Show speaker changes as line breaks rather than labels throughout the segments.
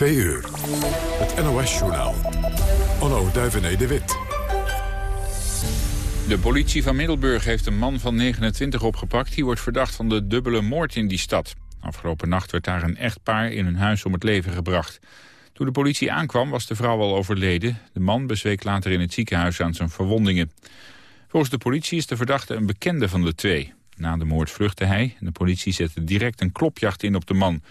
Twee uur. Het NOS-journaal. Onno Duivené de Wit.
De politie van Middelburg heeft een man van 29 opgepakt... die wordt verdacht van de dubbele moord in die stad. Afgelopen nacht werd daar een echtpaar in hun huis om het leven gebracht. Toen de politie aankwam was de vrouw al overleden. De man bezweek later in het ziekenhuis aan zijn verwondingen. Volgens de politie is de verdachte een bekende van de twee. Na de moord vluchtte hij en de politie zette direct een klopjacht in op de man.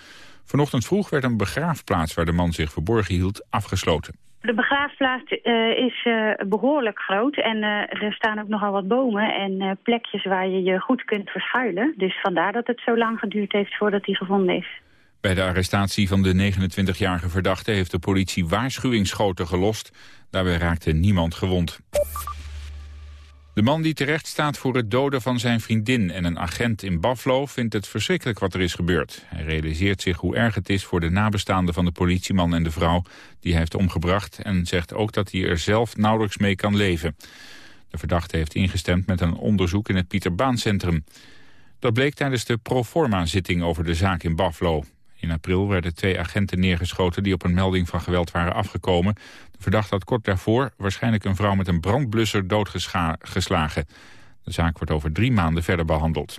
Vanochtend vroeg werd een begraafplaats waar de man zich verborgen hield afgesloten.
De begraafplaats uh, is uh, behoorlijk groot en uh, er staan ook nogal wat bomen en plekjes waar je je goed kunt verschuilen. Dus vandaar dat het zo lang geduurd heeft voordat hij gevonden is.
Bij de arrestatie van de 29-jarige verdachte heeft de politie waarschuwingsschoten gelost. Daarbij raakte niemand gewond. De man die terecht staat voor het doden van zijn vriendin en een agent in Buffalo vindt het verschrikkelijk wat er is gebeurd. Hij realiseert zich hoe erg het is voor de nabestaanden van de politieman en de vrouw die hij heeft omgebracht en zegt ook dat hij er zelf nauwelijks mee kan leven. De verdachte heeft ingestemd met een onderzoek in het Pieter Baan Centrum. Dat bleek tijdens de proforma-zitting over de zaak in Buffalo. In april werden twee agenten neergeschoten die op een melding van geweld waren afgekomen. De verdachte had kort daarvoor waarschijnlijk een vrouw met een brandblusser doodgeslagen. De zaak wordt over drie maanden verder behandeld.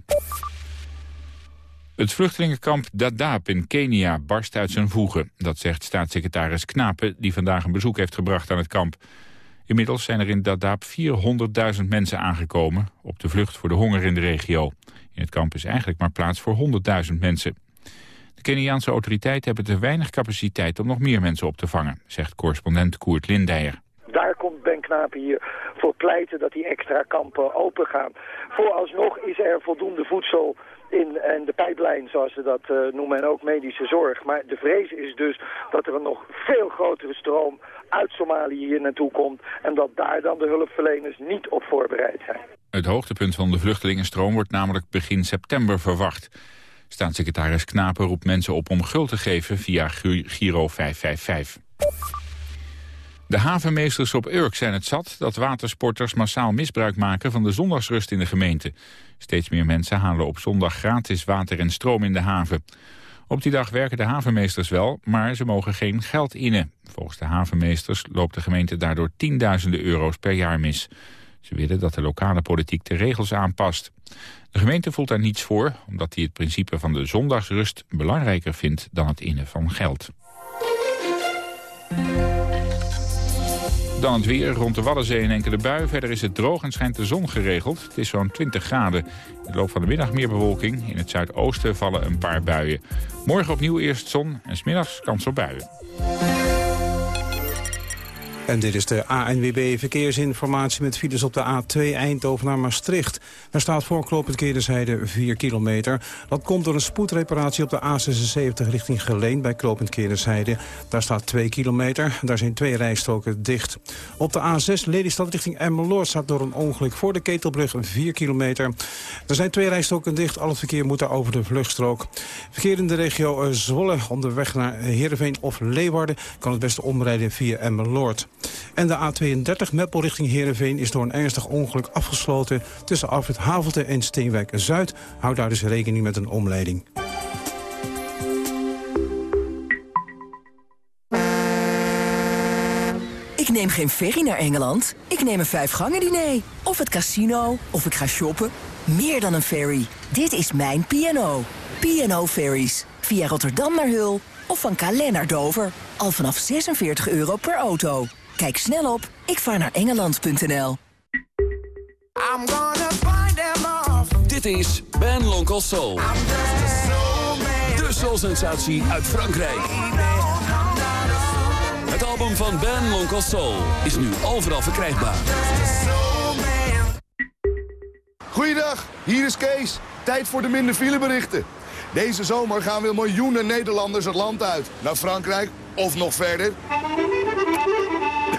Het vluchtelingenkamp Dadaab in Kenia barst uit zijn voegen. Dat zegt staatssecretaris Knapen, die vandaag een bezoek heeft gebracht aan het kamp. Inmiddels zijn er in Dadaab 400.000 mensen aangekomen... op de vlucht voor de honger in de regio. In het kamp is eigenlijk maar plaats voor 100.000 mensen. De Keniaanse autoriteiten hebben te weinig capaciteit om nog meer mensen op te vangen, zegt correspondent Koert Lindeyer.
Daar komt Ben Knapen hier voor pleiten dat die extra kampen open gaan. Vooralsnog is er voldoende voedsel in en de pijplijn, zoals ze dat uh, noemen, en ook medische zorg. Maar de vrees is dus dat er een nog veel grotere stroom uit Somalië hier naartoe komt... en dat daar dan de hulpverleners niet op voorbereid zijn.
Het hoogtepunt van de vluchtelingenstroom wordt namelijk begin september verwacht. Staatssecretaris Knapen roept mensen op om guld te geven via Giro 555. De havenmeesters op Urk zijn het zat dat watersporters massaal misbruik maken van de zondagsrust in de gemeente. Steeds meer mensen halen op zondag gratis water en stroom in de haven. Op die dag werken de havenmeesters wel, maar ze mogen geen geld innen. Volgens de havenmeesters loopt de gemeente daardoor tienduizenden euro's per jaar mis. Ze willen dat de lokale politiek de regels aanpast. De gemeente voelt daar niets voor, omdat hij het principe van de zondagsrust belangrijker vindt dan het innen van geld. Dan het weer, rond de Waddenzee en enkele bui. Verder is het droog en schijnt de zon geregeld. Het is zo'n 20 graden. In de loop van de middag meer bewolking. In het zuidoosten vallen een paar buien. Morgen opnieuw eerst zon en smiddags kans op buien.
En dit is de ANWB Verkeersinformatie met files op de A2 Eindhoven naar Maastricht. Er staat voor knooppunt Keerdenzijde 4 kilometer. Dat komt door een spoedreparatie op de A76 richting Geleen bij knooppunt Keerdenzijde. Daar staat 2 kilometer. Daar zijn twee rijstroken dicht. Op de A6 Lelystad richting Emmeloord staat door een ongeluk voor de Ketelbrug 4 kilometer. Er zijn twee rijstroken dicht. Al het verkeer moet daar over de vluchtstrook. Verkeer in de regio eh, Zwolle onderweg naar Heerenveen of Leeuwarden kan het beste omrijden via Emmeloord. En de A32 Meppel richting Heerenveen is door een ernstig ongeluk afgesloten... tussen Alfred Havelte en Steenwijk-Zuid. Houd daar dus rekening met een omleiding.
Ik neem geen ferry naar Engeland. Ik neem een vijfgangen diner. Of het casino. Of ik ga shoppen. Meer dan een ferry. Dit is mijn P&O. P&O Ferries. Via Rotterdam naar Hul. Of van Calais naar Dover. Al vanaf 46 euro per auto. Kijk snel op ikvaarnaarengeland.nl.
Dit is Ben Lonkel Soul. De soul-sensatie uit Frankrijk. Het album van Ben Lonkel Soul is nu overal verkrijgbaar.
Goeiedag, hier is Kees. Tijd voor de minder fileberichten. Deze zomer gaan weer miljoenen Nederlanders het land uit. Naar Frankrijk of nog verder.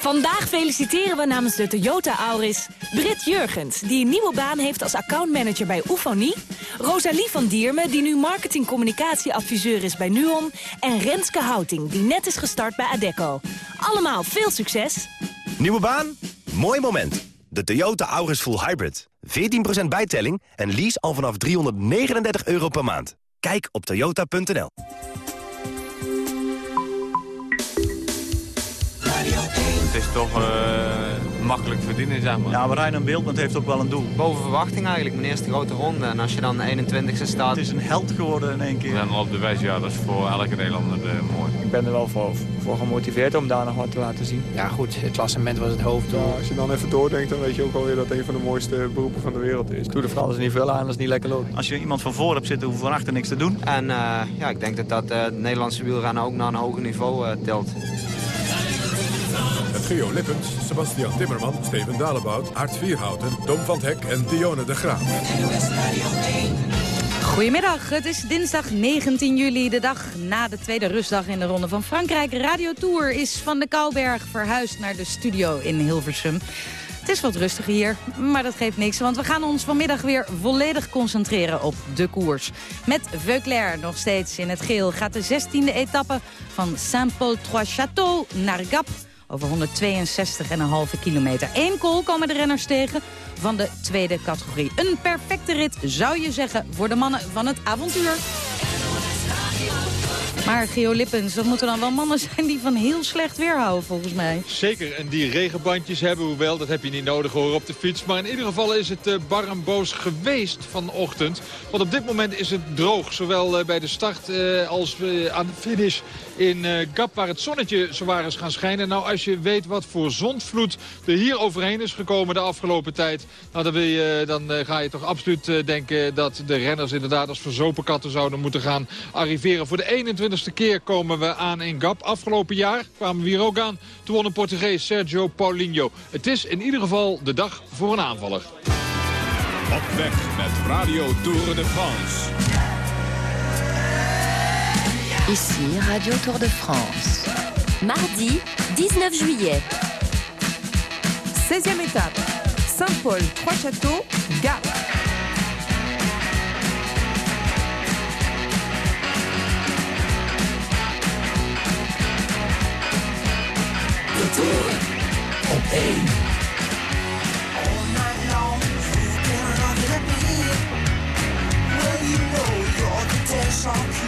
Vandaag feliciteren we namens de Toyota Auris Brit Jurgens... die een nieuwe baan heeft als accountmanager bij Oefonie... Rosalie van Diermen, die nu marketing-communicatieadviseur is bij NUON... en Renske Houting, die net is gestart bij Adecco. Allemaal veel succes!
Nieuwe baan? Mooi moment. De Toyota Auris Full Hybrid. 14% bijtelling en lease al vanaf 339 euro per maand. Kijk op toyota.nl.
is toch uh, makkelijk verdienen, zeg maar.
Ja, maar Rijn Beeldment heeft ook wel een doel.
Boven verwachting eigenlijk, mijn eerste grote ronde. En als je dan 21ste staat...
Het is een held geworden in één keer.
En op de wijze, ja, dat is voor elke Nederlander uh, mooi.
Ik ben er wel voor, voor gemotiveerd om daar nog wat te laten zien.
Ja goed, het klassement was het hoofddoel.
Ja, als je dan even doordenkt, dan weet je ook alweer dat het een van de mooiste beroepen van de wereld is.
Tour de France is niet veel aan, dat is niet lekker loopt.
Als je iemand van voor hebt zitten, hoeft van achter niks te doen.
En uh, ja, ik denk dat dat uh, het Nederlandse wielrennen ook naar een hoger niveau telt.
Geo Lippens, Sebastian Timmerman, Steven Dalebout, Art Vierhouten, Tom van Hek en Dionne de Graaf.
Goedemiddag, het is dinsdag 19 juli, de dag na de tweede rustdag in de Ronde van Frankrijk. Radio Tour is van de Kouberg verhuisd naar de studio in Hilversum. Het is wat rustiger hier, maar dat geeft niks, want we gaan ons vanmiddag weer volledig concentreren op de koers. Met Veuclair nog steeds in het geel gaat de 16e etappe van Saint-Paul-Trois-Châteaux naar Gap over 162,5 kilometer. Eén kool komen de renners tegen van de tweede categorie. Een perfecte rit, zou je zeggen, voor de mannen van het avontuur. Maar Geo Lippens, dat moeten dan wel mannen zijn die van heel slecht weerhouden volgens mij.
Zeker, en die regenbandjes hebben, hoewel, dat heb je niet nodig hoor op de fiets. Maar in ieder geval is het uh, bar en boos geweest vanochtend. Want op dit moment is het droog, zowel uh, bij de start uh, als aan de finish in Gap, waar het zonnetje zowaar is gaan schijnen. Nou, als je weet wat voor zondvloed er hier overheen is gekomen de afgelopen tijd... Nou, dan, wil je, dan ga je toch absoluut denken dat de renners inderdaad als verzopen katten zouden moeten gaan arriveren. Voor de 21ste keer komen we aan in Gap. Afgelopen jaar kwamen we hier ook aan. Toen won een Portugees Sergio Paulinho. Het is in ieder geval de dag voor een aanvaller.
Op weg met Radio Tour de France.
Ici Radio Tour de France. Mardi 19 juillet.
16e étape. Saint-Paul, Trois-Châteaux, Gap.
De Tour op 1. So cool that you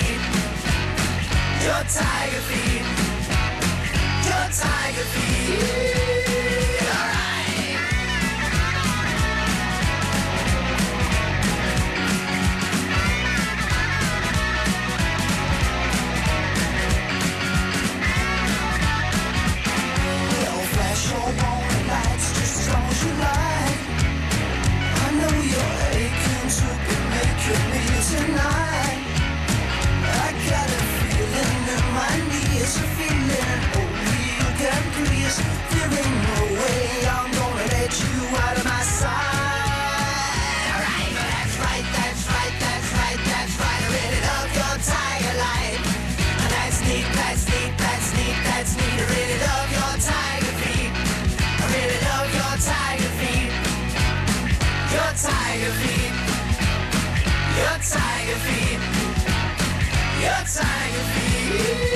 Your tiger feet. Your tiger feet. Alright. Flash lights just you like. I know you're aching to be making me tonight. Your tiger feet.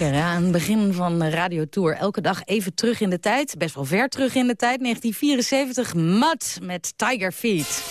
Lekker, aan het begin van Radio Tour. Elke dag even terug in de tijd. Best wel ver terug in de tijd. 1974, Mud met Tiger Feet.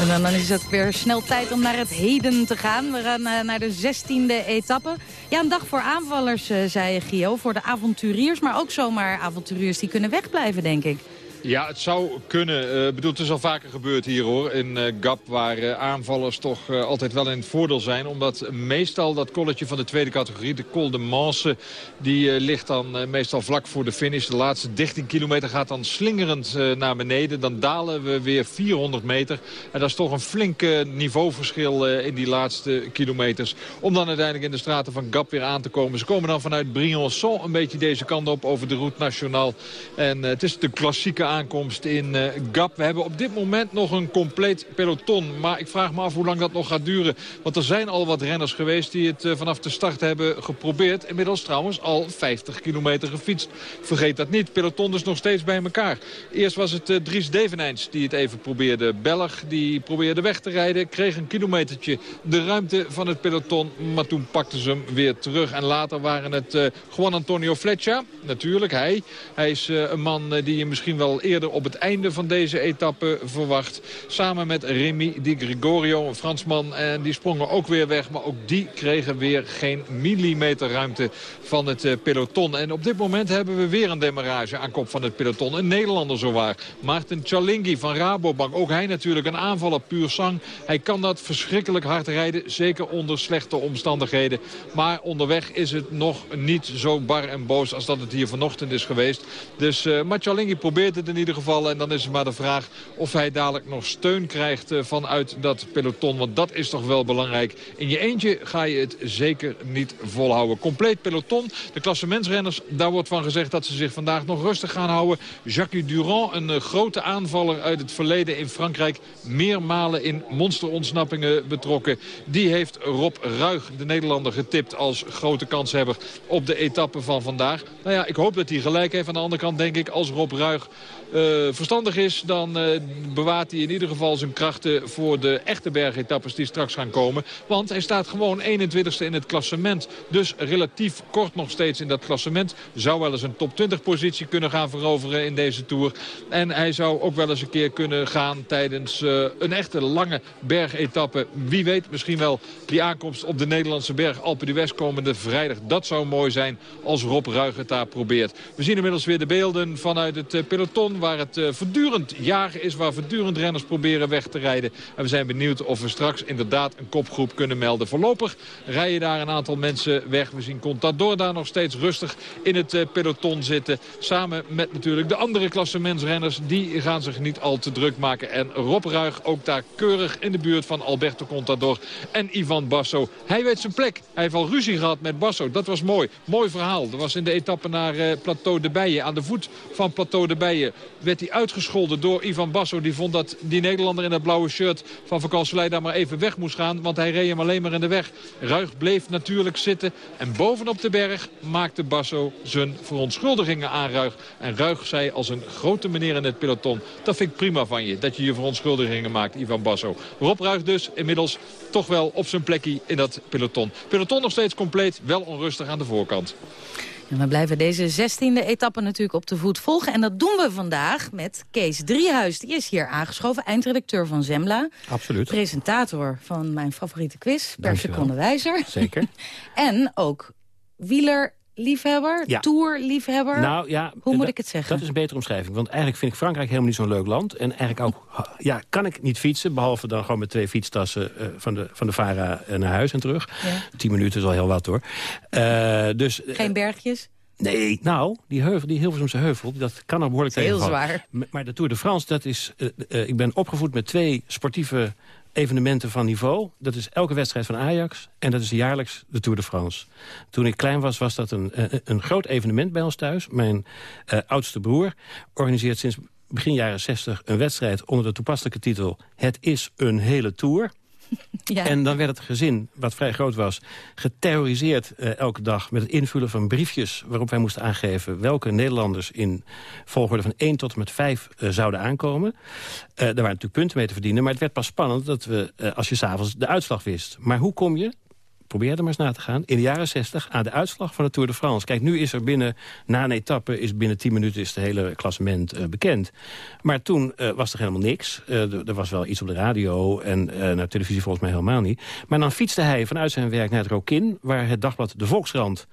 En dan, dan is het weer snel tijd om naar het heden te gaan. We gaan eh, naar de 16e etappe. Ja, een dag voor aanvallers, eh, zei Gio. Voor de avonturiers, maar ook zomaar avonturiers die kunnen wegblijven, denk ik.
Ja, het zou kunnen. Ik bedoel, het is al vaker gebeurd hier hoor. In eh, Gap waar eh, aanvallers toch altijd wel in het voordeel zijn. Omdat meestal dat kolletje van de tweede categorie, de Col de Manse... die ligt dan meestal vlak voor de finish. De laatste 13 kilometer gaat dan slingerend naar beneden. Dan dalen we weer 400 meter. En dat is toch een flink niveauverschil in die laatste kilometers. Om dan uiteindelijk in de straten van Gap weer aan te komen. Ze komen dan vanuit Briançon een beetje deze kant op over de Route Nationale. En het is de klassieke aankomst in uh, Gap. We hebben op dit moment nog een compleet peloton. Maar ik vraag me af hoe lang dat nog gaat duren. Want er zijn al wat renners geweest die het uh, vanaf de start hebben geprobeerd. Inmiddels trouwens al 50 kilometer gefietst. Vergeet dat niet. Peloton is nog steeds bij elkaar. Eerst was het uh, Dries Devenijns die het even probeerde. Belg die probeerde weg te rijden. Kreeg een kilometertje de ruimte van het peloton. Maar toen pakten ze hem weer terug. En later waren het Juan Antonio Fletcher. Natuurlijk hij. Hij is een man die je misschien wel eerder op het einde van deze etappe verwacht. Samen met Remy Di Gregorio, een Fransman. En die sprongen ook weer weg. Maar ook die kregen weer geen millimeter ruimte van het eh, peloton. En op dit moment hebben we weer een demarrage aan kop van het peloton. Een Nederlander zowaar. Maarten Chalingi van Rabobank. Ook hij natuurlijk een aanvaller puur sang. Hij kan dat verschrikkelijk hard rijden. Zeker onder slechte omstandigheden. Maar onderweg is het nog niet zo bar en boos als dat het hier vanochtend is geweest. Dus uh, maar Chalingi probeert het in ieder geval. En dan is het maar de vraag of hij dadelijk nog steun krijgt eh, vanuit dat peloton. Want dat is toch wel belangrijk. In je eentje ga je het zeker niet volhouden. Compleet peloton. De klassementsrenners, daar wordt van gezegd dat ze zich vandaag nog rustig gaan houden. Jacques Durand, een eh, grote aanvaller uit het verleden in Frankrijk. Meermalen in monsterontsnappingen betrokken. Die heeft Rob Ruig, de Nederlander, getipt als grote kanshebber op de etappe van vandaag. Nou ja, ik hoop dat hij gelijk heeft. Aan de andere kant denk ik, als Rob Ruig verstandig is, dan uh, bewaart hij in ieder geval zijn krachten voor de echte bergetappes die straks gaan komen. Want hij staat gewoon 21ste in het klassement. Dus relatief kort nog steeds in dat klassement. Zou wel eens een top 20 positie kunnen gaan veroveren in deze Tour. En hij zou ook wel eens een keer kunnen gaan tijdens uh, een echte lange bergetappe. Wie weet misschien wel die aankomst op de Nederlandse berg Alpe d'Huez komende vrijdag. Dat zou mooi zijn als Rob Ruig het daar probeert. We zien inmiddels weer de beelden vanuit het peloton waar het uh, voortdurend jagen is. Waar voortdurend renners proberen weg te rijden. En we zijn benieuwd of we straks inderdaad een kopgroep kunnen melden. Voorlopig rijden daar een aantal mensen weg. We zien Contador daar nog steeds rustig in het uh, peloton zitten. Samen met natuurlijk de andere klassementsrenners. Die gaan zich niet al te druk maken. En Rob Ruig ook daar keurig in de buurt van Alberto Contador en Ivan Basso. Hij weet zijn plek. Hij heeft al ruzie gehad met Basso. Dat was mooi. Mooi verhaal. Er was in de etappe naar uh, Plateau de Bijen. Aan de voet van Plateau de Bijen werd hij uitgescholden door Ivan Basso. Die vond dat die Nederlander in dat blauwe shirt van Vakanselij daar maar even weg moest gaan. Want hij reed hem alleen maar in de weg. Ruig bleef natuurlijk zitten. En bovenop de berg maakte Basso zijn verontschuldigingen aan Ruig. En Ruig zei als een grote meneer in het peloton. Dat vind ik prima van je, dat je je verontschuldigingen maakt, Ivan Basso. Rob Ruig dus inmiddels toch wel op zijn plekje in dat peloton. Peloton nog steeds compleet, wel onrustig aan de voorkant.
En we blijven deze zestiende etappe natuurlijk op de voet volgen. En dat doen we vandaag met Kees Driehuis. Die is hier aangeschoven, eindredacteur van Zembla.
Absoluut.
Presentator van mijn favoriete quiz, per seconde wijzer.
Zeker.
en ook wieler liefhebber,
Ja.
tourliefhebber.
Nou ja,
Hoe moet ik het zeggen?
Dat is een betere omschrijving. Want eigenlijk vind ik Frankrijk helemaal niet zo'n leuk land. En eigenlijk ook, ja, kan ik niet fietsen. Behalve dan gewoon met twee fietstassen eh, van, de, van de Vara eh, naar huis en terug.
Ja.
Tien minuten is al heel wat hoor. Eh, dus,
Geen bergjes?
Nee, nou, die heuvel, die Hilversumse heuvel, dat kan er behoorlijk
is heel zwaar.
Maar de Tour de France, dat is... ik ben opgevoed met twee sportieve evenementen van niveau. Dat is elke wedstrijd van Ajax en dat is jaarlijks de Tour de France. Toen ik klein was, was dat een, een, een groot evenement bij ons thuis. Mijn eh, oudste broer organiseert sinds begin jaren 60 een wedstrijd onder de toepasselijke titel... Het is een hele Tour. En dan werd het gezin, wat vrij groot was, geterroriseerd eh, elke dag... met het invullen van briefjes waarop wij moesten aangeven... welke Nederlanders in volgorde van 1 tot en met 5 eh, zouden aankomen. Eh, daar waren natuurlijk punten mee te verdienen. Maar het werd pas spannend dat we, eh, als je s'avonds de uitslag wist. Maar hoe kom je probeer er maar eens na te gaan... in de jaren 60 aan de uitslag van de Tour de France. Kijk, nu is er binnen, na een etappe, is binnen 10 minuten... is het hele klassement eh, bekend. Maar toen eh, was er helemaal niks. er was wel iets op de radio en naar televisie volgens mij helemaal niet. Maar dan fietste hij vanuit zijn werk naar het Rokin... waar het dagblad De Volkskrant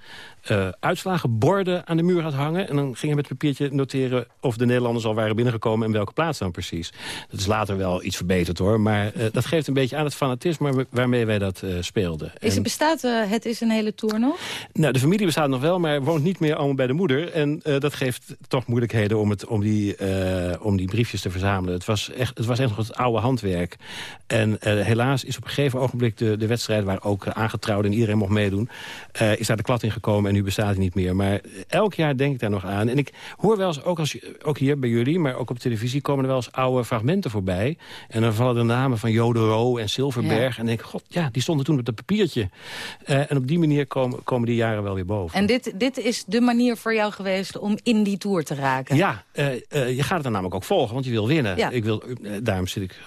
uh, uitslagenborden aan de muur had hangen. En dan ging hij met het papiertje noteren of de Nederlanders al waren binnengekomen... en welke plaats dan precies. Dat is later wel iets verbeterd hoor. Maar uh, dat geeft een beetje aan het fanatisme waarmee wij dat uh, speelden.
Is het bestaat Het is een hele tour nog?
Nou, de familie bestaat nog wel, maar woont niet meer allemaal bij de moeder. En dat geeft toch moeilijkheden om, het, om, die, om die briefjes te verzamelen. Het was echt, het was echt nog het oude handwerk. En helaas is op een gegeven ogenblik de, de wedstrijd... waar ook aangetrouwden en iedereen mocht meedoen... is daar de klad in gekomen nu bestaat hij niet meer. Maar elk jaar denk ik daar nog aan. En ik hoor wel eens, ook, als, ook hier bij jullie, maar ook op televisie... komen er wel eens oude fragmenten voorbij. En dan vallen de namen van Jodero en Silverberg. En denk ik, god, ja, die stonden toen op het papiertje. Uh, en op die manier komen, komen die jaren wel weer boven.
En dit, dit is de manier voor jou geweest om in die Tour te raken?
Ja, uh, uh, je gaat het dan namelijk ook volgen, want je wil winnen. Ja. Ik wil, daarom zit ik,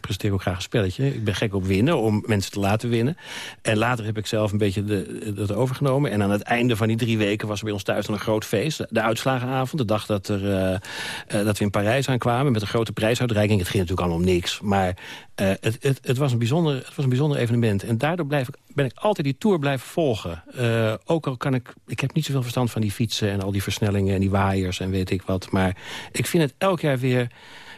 presenteer ik ook graag een spelletje. Ik ben gek op winnen, om mensen te laten winnen. En later heb ik zelf een beetje de, dat overgenomen. En aan het einde van die drie weken was er bij ons thuis dan een groot feest. De uitslagenavond, de dag dat, er, uh, uh, dat we in Parijs aankwamen... met een grote prijsuitreiking. Het ging natuurlijk allemaal om niks. Maar uh, het, het, het, was een bijzonder, het was een bijzonder evenement. En daardoor blijf ik, ben ik altijd die tour blijven volgen. ook al kan ik... Ik heb niet zoveel verstand van die fietsen en al die versnellingen... en die waaiers en weet ik wat. Maar ik vind het elk jaar weer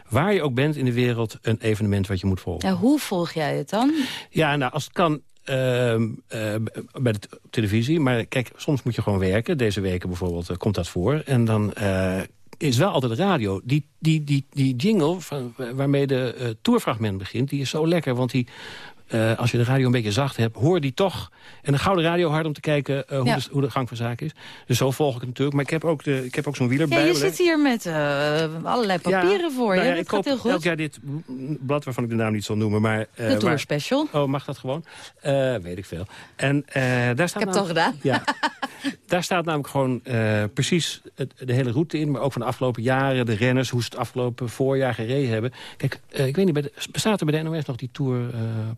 waar je ook bent in de wereld... een evenement wat je moet volgen.
Ja, hoe volg jij het dan?
Ja, nou, als het kan uh, bij de televisie. Maar kijk, soms moet je gewoon werken. Deze weken bijvoorbeeld uh, komt dat voor. En dan uh, is wel altijd radio. Die, die, die, die jingle van, waarmee de tourfragment begint... die is zo lekker, want die uh, als je de radio een beetje zacht hebt, hoor die toch. En een gouden radio hard om te kijken uh, hoe, ja. de, hoe, de, gang van zaken is. Dus zo volg ik het natuurlijk. Maar ik heb ook, de, ik heb ook zo'n wielerbijbel.
Ja, je zit hier met uh, allerlei papieren ja, voor je. Nou ja, dat gaat heel goed.
elk jaar dit blad waarvan ik de naam niet zal noemen. Maar,
de Tour Special.
Oh, mag dat gewoon? weet ik veel. En, daar staat
ik heb het al gedaan.
Ja, daar staat namelijk gewoon precies het, de hele route in. Maar ook van de afgelopen jaren, de renners, hoe ze het afgelopen voorjaar gereden hebben. Kijk, ik weet niet, bij de, bestaat er bij de NOS nog die Tour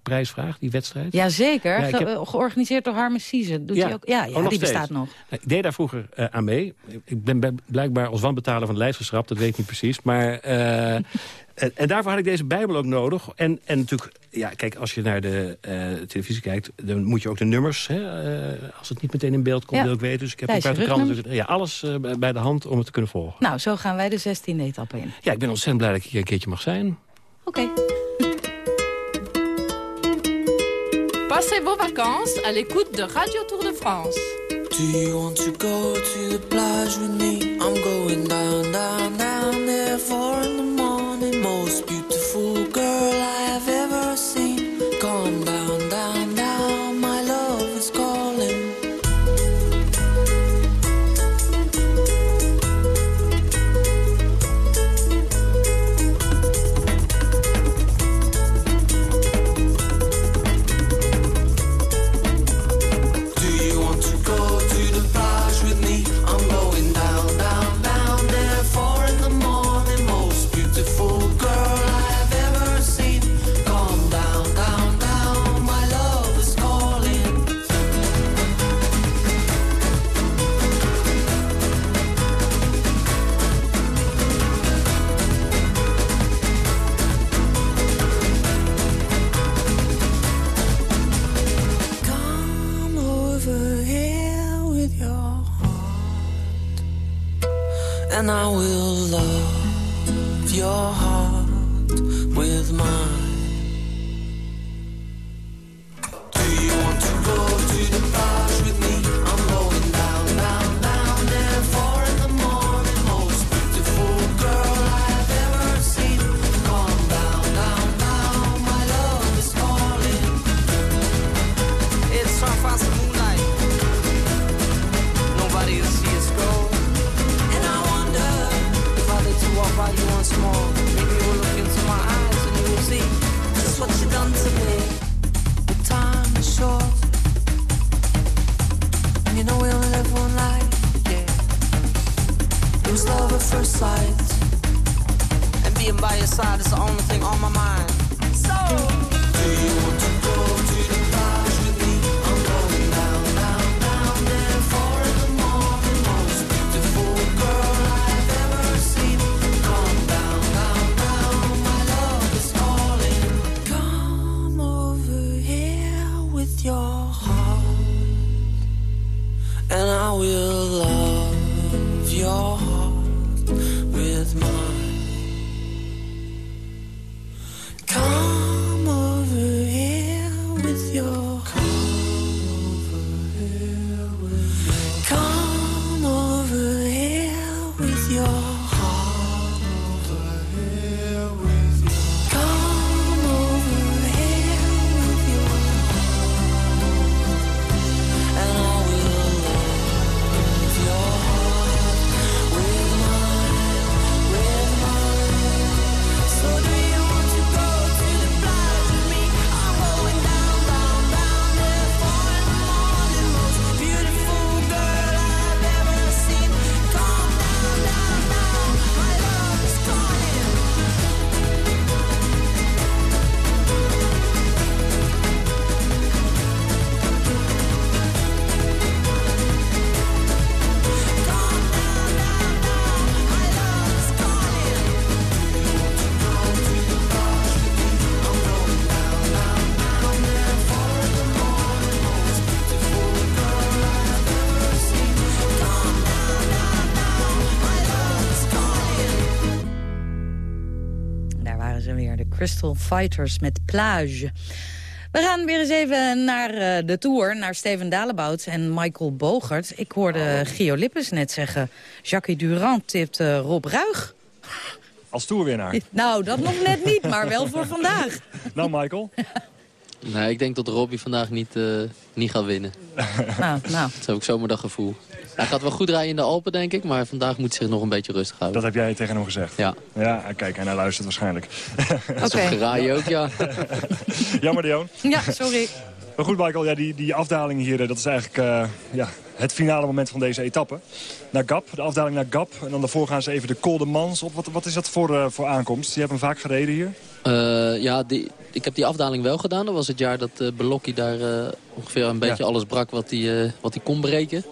prijs? Prijsvraag, die wedstrijd?
Jazeker, ja, Ge heb... georganiseerd door Harme Sieze. Doet ja. Hij ook? Ja, ja oh, die bestaat nog.
Ik deed daar vroeger uh, aan mee. Ik ben blijkbaar als wanbetaler van de lijst geschrapt, dat weet ik niet precies. Maar... Uh, En, en, daarvoor had ik deze Bijbel ook nodig. En, en natuurlijk, ja, kijk, als je naar de uh, televisie kijkt... dan moet je ook de nummers, hè, als het niet meteen in beeld komt, ja. wil ik weten. Dus ik heb een paar kranten, dus, ja, alles bij de hand om het te kunnen volgen.
Nou, zo gaan wij de 16e etappe in.
Ja, ik ben ontzettend blij dat ik hier een keertje mag zijn.
Oké. Okay.
Passez vos vacances à l'écoute de Radio Tour de France. I'm going down, there the and I will love your heart with mine.
Do you want to go to the with me? I'm going down, down, down there four in the morning. Most girl I've ever seen. Come down, down, down. My love is calling. It's so fast. That's what you done to me. Time is short, and you know we only live one life. Yeah. It was love at first sight, and being by your side is the only thing on my mind. So,
do you want to go? Crystal Fighters met Plage. We gaan weer eens even naar eh, de Tour, naar Steven Dalebout en Michael Bogert. Ik hoorde Gio Lippes net zeggen, Jacques Durand tipt eh, Rob Ruig.
Als toerwinnaar.
Nou, dat nog net niet, maar wel voor vandaag.
Nou, Michael.
Nee, ik denk dat Robbie vandaag niet, eh, niet gaat winnen.
Nou, nou.
Dat heb ik zomaar dat gevoel. Hij gaat wel goed rijden in de Alpen, denk ik. Maar vandaag moet hij zich nog een beetje rustig houden.
Dat heb jij tegen hem gezegd?
Ja.
Ja, kijk, en hij luistert waarschijnlijk.
Dat is geraaien ook, ja.
Jammer, Dion.
Ja, sorry.
Maar goed, Michael, ja, die, die afdaling hier, eh, dat is eigenlijk eh, ja, het finale moment van deze etappe. Naar Gap, de afdaling naar Gap. En dan daarvoor gaan ze even de Col de Mans op. Wat, wat is dat voor, eh, voor aankomst? Je hebt hem vaak gereden hier?
Eh, ja, die, ik heb die afdaling wel gedaan. Dat was het jaar dat uh, Belocchi daar eh, ongeveer een beetje
Ja.
alles brak wat hij eh, wat hij kon breken.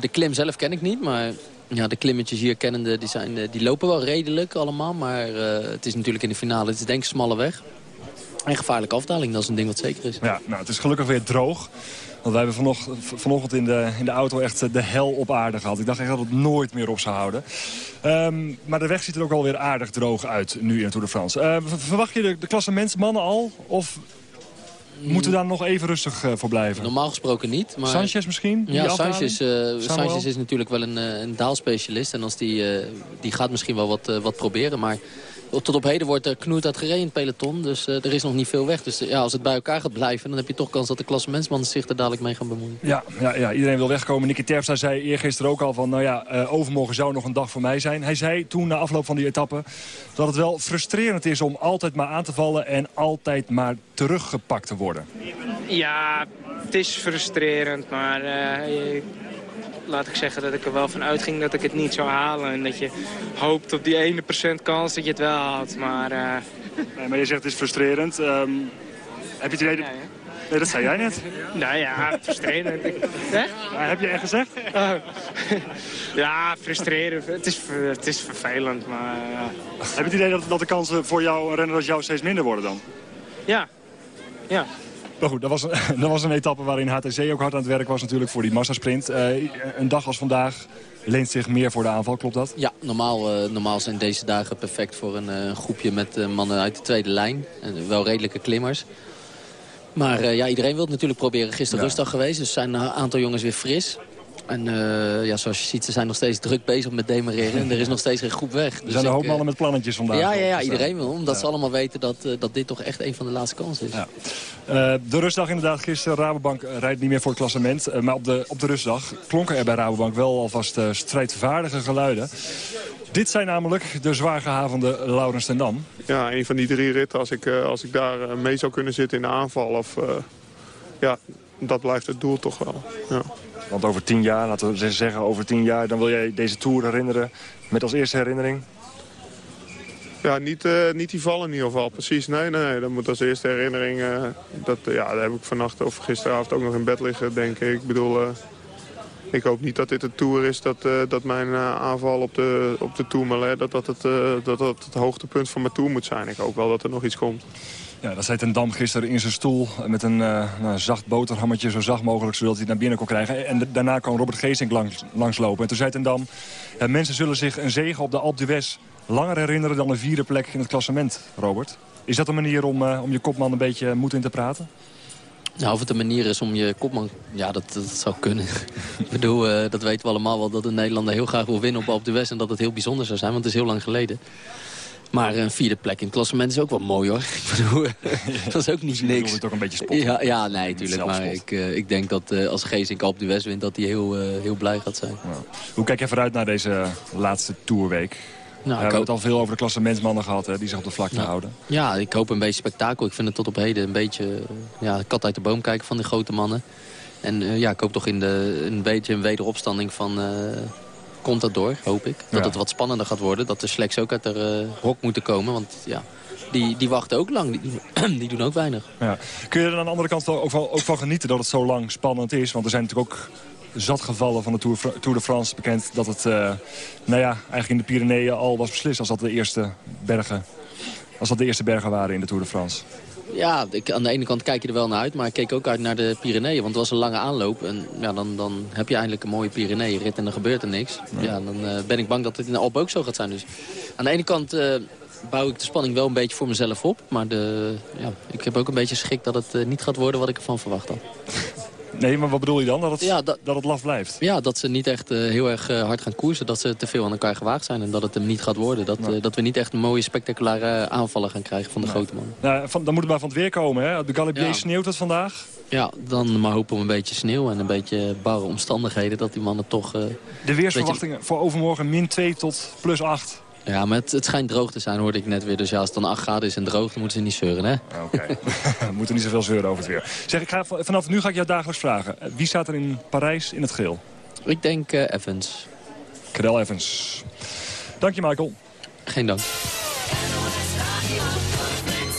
De klim zelf ken ik niet, maar ja, de klimmetjes hier kennende, die, zijn, die lopen wel redelijk allemaal. Maar het is natuurlijk in de finale, het is denk ik een smalle weg. En gevaarlijke afdaling, dat is een ding wat zeker is.
Ja, nou, het is gelukkig weer droog. Want wij hebben vanocht, vanochtend in de, in de auto echt eh, de hel op aarde gehad. Ik dacht echt dat het nooit meer op zou houden. Ehm, maar de weg ziet er ook alweer aardig droog uit nu in de Tour de France. Eh, verwacht je de, de klassementsmannen al? Of moeten we daar nog even rustig eh, voor blijven?
Normaal gesproken niet. Maar...
Sanchez misschien?
Ja? Sanchez? Sanchez is natuurlijk wel een, een daalspecialist. En als die, die gaat misschien wel wat, wat proberen. Maar tot op heden wordt er knoeit uit gereden in het peloton. Dus eh, er is nog niet veel weg. Dus ja, als het bij elkaar gaat blijven... dan heb je toch kans dat de klassementsmannen zich er dadelijk mee gaan bemoeien.
Ja, ja, ja, iedereen wil wegkomen. Nicky Terpstra zei eergisteren ook al van... nou ja, eh, overmorgen zou nog een dag voor mij zijn. Hij zei toen na afloop van die etappe... dat het wel frustrerend is om altijd maar aan te vallen... en altijd maar teruggepakt te worden.
Ja, het is frustrerend, maar eh, je- laat ik zeggen dat ik er wel van uitging dat ik het niet zou halen. En dat je hoopt op die ene procent kans dat je het wel haalt. Maar eh,
Nee, maar je zegt het is frustrerend. Ehm, heb je het idee... dat- Nee, dat zei jij net.
nou ja, frustrerend. Hè?
Ja, heb je echt gezegd?
Oh. ja, frustrerend. Het is, het is vervelend, maar ja.
Heb je het idee dat, dat de kansen voor jou, een renner als jou steeds minder worden dan?
Ja. Ja.
Maar goed, dat was, een, dat was een etappe waarin HTC ook hard aan het werk was natuurlijk voor die massasprint. Eh, een dag als vandaag leent zich meer voor de aanval, klopt dat?
Ja, normaal, eh, normaal zijn deze dagen perfect voor een eh, groepje met mannen uit de tweede lijn. En wel redelijke klimmers. Maar ja, iedereen wil het natuurlijk proberen. Gisteren
Ja.
rustdag geweest, dus zijn een aantal jongens weer fris. En eh, ja, zoals je ziet, ze zijn nog steeds druk bezig met demareren. En er is nog steeds geen groep weg.
Er
Dus
zijn een hoop
eh,
mannen met plannetjes vandaag.
Ja, ja, ja, iedereen wil. Omdat
ja.
ze allemaal weten dat, eh, dat dit toch echt een van de laatste kansen is.
Ja. Eh, de rustdag inderdaad gisteren. Rabobank rijdt niet meer voor het klassement. Maar op de, op de rustdag klonken er bij Rabobank wel alvast eh, strijdvaardige geluiden. Dit zijn namelijk de zwaar gehavende Laurens ten Dam.
Ja, een van die drie ritten, als ik, eh, als ik daar mee zou kunnen zitten in de aanval. Of, eh, ja, dat blijft het doel toch wel. Ja.
Want over tien jaar, laten we zeggen over tien jaar... dan wil jij deze Tour herinneren met als eerste herinnering...
Ja, niet, eh, niet die vallen in ieder geval. Precies, nee, nee. Dat moet als eerste herinnering... eh, dat, ja, daar heb ik vannacht of gisteravond ook nog in bed liggen, denk ik. Ik bedoel, eh, ik hoop niet dat dit de Tour is dat, dat mijn aanval op de, op de Tourmalet... Dat dat het, dat dat het hoogtepunt van mijn Tour moet zijn. Ik hoop wel dat er nog iets komt.
Ja, dat zei Ten Dam gisteren in zijn stoel met een eh, nou, zacht boterhammetje, zo zacht mogelijk, zodat hij het naar binnen kon krijgen. En da- daarna kwam Robert Geesink langs, langslopen. En toen zei Ten Dam, mensen zullen zich een zegen op de Alpe d'Huez langer herinneren dan een vierde plek in het klassement, Robert. Is dat een manier om, eh, om je kopman een beetje moed in te praten?
Nou, of het een manier is om je kopman... Ja, dat, dat zou kunnen. Ik bedoel, eh, dat weten we allemaal wel dat een Nederlander heel graag wil winnen op Alpe d'Huez... en dat het heel bijzonder zou zijn, want het is heel lang geleden. Maar een vierde plek in het klassement is ook wel mooi, hoor. Ik bedoel, dat is ook niet niks.
het ook een beetje spotten.
Ja, ja nee, natuurlijk. Maar ik, eh, ik denk dat eh, als Geesink Alpe d'Huez wint... dat hij heel, eh, heel blij gaat zijn.
Hoe kijk je vooruit naar deze laatste tourweek?
Nou,
we hebben het al veel over de klassementsmannen gehad, hè, die zich op de vlakte
Ja.
houden.
Ja, ik hoop een beetje spektakel. Ik vind het tot op heden een beetje ja, kat uit de boom kijken van die grote mannen. En ja, ik hoop toch in de, een beetje een wederopstanding van eh Contador, hoop ik. Dat
Ja.
het wat spannender gaat worden. Dat de sleks ook uit de eh, hok moeten komen. Want ja, die, die wachten ook lang. Die, die doen ook weinig.
Ja. Kun je er aan de andere kant wel, ook, wel, ook van genieten dat het zo lang spannend is? Want er zijn natuurlijk ook zat gevallen van de Tour, Tour de France bekend... dat het eh, nou ja, eigenlijk in de Pyreneeën al was beslist als dat de eerste bergen, als dat de eerste bergen waren in de Tour de France.
Ja, ik, aan de ene kant kijk je er wel naar uit. Maar ik keek ook uit naar de Pyreneeën. Want het was een lange aanloop. En ja, dan, dan heb je eindelijk een mooie Pyreneeën-rit en dan gebeurt er niks. Ja, dan eh, ben ik bang dat het in de Alpen ook zo gaat zijn. Dus aan de ene kant eh, bouw ik de spanning wel een beetje voor mezelf op. Maar de, ja, ik heb ook een beetje schrik dat het eh, niet gaat worden wat ik ervan verwacht had.
Nee, maar wat bedoel je dan? Dat het,
Ja, dat-
dat het laf blijft?
Ja, dat ze niet echt eh, heel erg eh, hard gaan koersen. Dat ze te veel aan elkaar gewaagd zijn. En dat het hem niet gaat worden. Dat, eh, dat we niet echt mooie spectaculaire aanvallen gaan krijgen van de grote man.
Nou, van, dan moet het maar van het weer komen. Hè? De Galibier
Ja.
sneeuwt het vandaag.
Ja, dan maar hopen we een beetje sneeuw en een beetje barre omstandigheden. Dat die mannen toch...
De weersverwachtingen voor overmorgen min 2 tot plus 8.
Ja, maar het, het schijnt droog te zijn, hoorde ik net weer. Dus ja, als het dan 8 graden is en droog, dan moeten ze niet zeuren, hè?
Oké, we moeten niet zoveel zeuren over het weer. Zeg, ik ga, vanaf nu ga ik jou dagelijks vragen. Wie staat er in Parijs in het geel?
Ik denk eh, Evans.
Cadel Evans. Dank je, Michael.
Geen dank.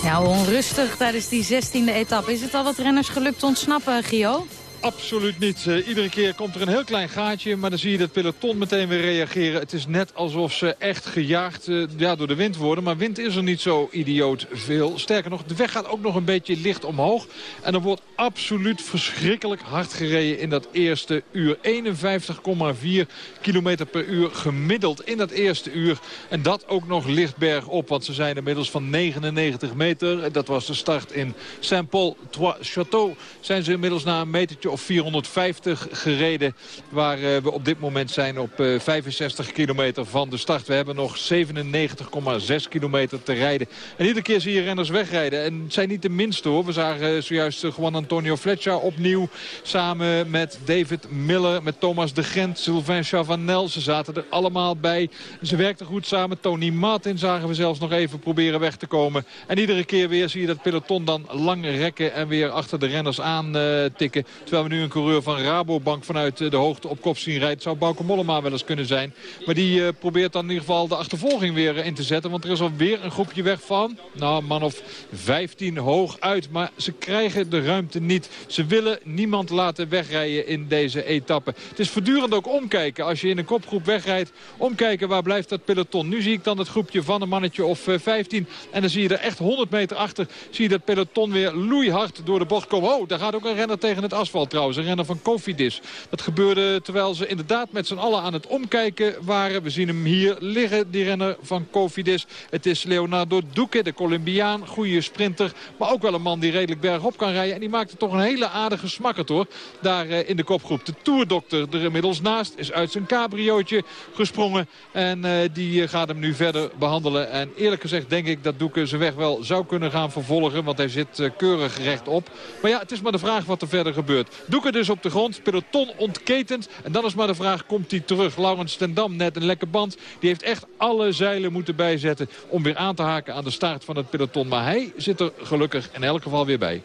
Ja, onrustig tijdens die 16e etappe. Is het al wat renners gelukt te ontsnappen, Gio?
Absoluut niet. Eh, iedere keer komt er een heel klein gaatje, maar dan zie je dat peloton meteen weer reageren. Het is net alsof ze echt gejaagd eh, ja, door de wind worden. Maar wind is er niet zo idioot veel. Sterker nog, de weg gaat ook nog een beetje licht omhoog. En er wordt absoluut verschrikkelijk hard gereden in dat eerste uur. 51,4 kilometer per uur gemiddeld in dat eerste uur. En dat ook nog licht bergop, want ze zijn inmiddels van 99 meter. Dat was de start in Saint-Paul-Trois-Château. Zijn ze inmiddels na een metertje of 450 gereden. Waar eh, we op dit moment zijn op eh, 65 kilometer van de start. We hebben nog 97,6 kilometer te rijden. En iedere keer zie je renners wegrijden. En het zijn niet de minste hoor. We zagen eh, zojuist eh, Juan Antonio Fletcher opnieuw. Samen met David Miller, met Thomas de Gent, Sylvain Chavanel. Ze zaten er allemaal bij. Ze werkten goed samen. Tony Martin zagen we zelfs nog even proberen weg te komen. En iedere keer weer zie je dat peloton dan lang rekken en weer achter de renners aan eh, tikken. Terwijl we nu een coureur van Rabobank vanuit eh, de hoogte op kop zien rijden. Zou Bauke Mollema wel eens kunnen zijn. Maar die eh, probeert dan in ieder geval de achtervolging weer eh, in te zetten. Want er is alweer een groepje weg van, nou man of 15 hoog uit. Maar ze krijgen de ruimte niet. Ze willen niemand laten wegrijden in deze etappe. Het is voortdurend ook omkijken. Als je in een kopgroep wegrijdt, omkijken waar blijft dat peloton. Nu zie ik dan het groepje van een mannetje of eh, 15. En dan zie je er echt 100 meter achter. Zie je dat peloton weer loeihard door de bocht komen. Oh, daar gaat ook een renner tegen het asfalt trouwens. Een renner van Cofidis. Dat gebeurde terwijl ze inderdaad met z'n allen aan het omkijken waren. We zien hem hier liggen, die renner van Cofidis. Het is Leonardo Duque, de Colombiaan. Goede sprinter, maar ook wel een man die redelijk bergop kan rijden. En die maakte toch een hele aardige smakkert hoor. Daar eh, in de kopgroep. De toerdokter er inmiddels naast is uit zijn cabriootje gesprongen. En eh, die eh, gaat hem nu verder behandelen. En eerlijk gezegd denk ik dat Doeke zijn weg wel zou kunnen gaan vervolgen. Want hij zit keurig rechtop. Maar ja, het is maar de vraag wat er verder gebeurt. Doeke dus op de grond, peloton ontketend. En dan is maar de vraag, komt hij terug? Laurens ten Dam, net een lekker band. Die heeft echt alle zeilen moeten bijzetten om weer aan te haken aan de staart van het peloton. Maar hij zit er gelukkig in elk geval weer bij.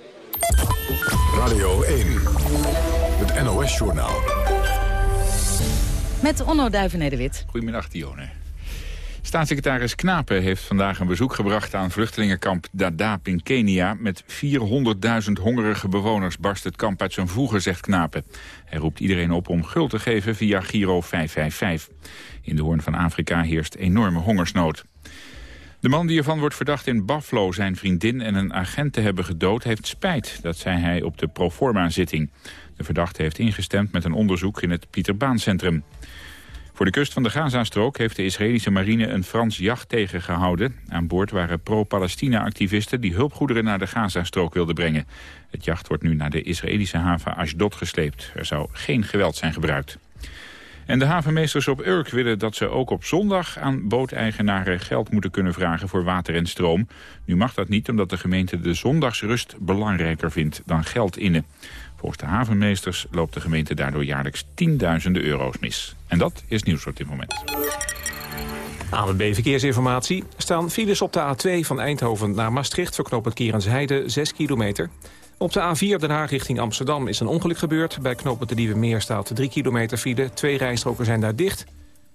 Radio 1, het NOS-journaal.
Met Onno Duiven-Nederwit.
Goedemiddag, Dione. Staatssecretaris Knapen heeft vandaag een bezoek gebracht aan vluchtelingenkamp Dadaab in Kenia. Met 400.000 hongerige bewoners barst het kamp uit zijn voegen, zegt Knapen. Hij roept iedereen op om guld te geven via Giro 555. In de Hoorn van Afrika heerst enorme hongersnood. De man die ervan wordt verdacht in Buffalo zijn vriendin en een agent te hebben gedood... heeft spijt, dat zei hij op de proforma-zitting. De verdachte heeft ingestemd met een onderzoek in het Pieter Baan Centrum.
Voor de kust van de Gazastrook heeft de Israëlische marine een Frans jacht tegengehouden. Aan boord waren pro-Palestina-activisten die hulpgoederen naar de Gazastrook wilden brengen. Het jacht wordt nu naar de Israëlische haven Ashdod gesleept. Er zou geen geweld zijn gebruikt. En de havenmeesters op Urk willen dat ze ook op zondag aan booteigenaren geld moeten kunnen vragen voor water en stroom. Nu mag dat niet omdat de gemeente de zondagsrust belangrijker vindt dan geld innen. Volgens de havenmeesters loopt de gemeente daardoor jaarlijks tienduizenden euro's mis. En dat is nieuws op dit moment.
ANB Verkeersinformatie. staan files op de A2 van Eindhoven naar Maastricht... voor knooppunt Kerensheide, 6 kilometer. Op de A4 Den Haag richting Amsterdam is een ongeluk gebeurd. Bij knooppunt de Nieuwe Meer staat 3 kilometer file. Twee rijstroken zijn daar dicht.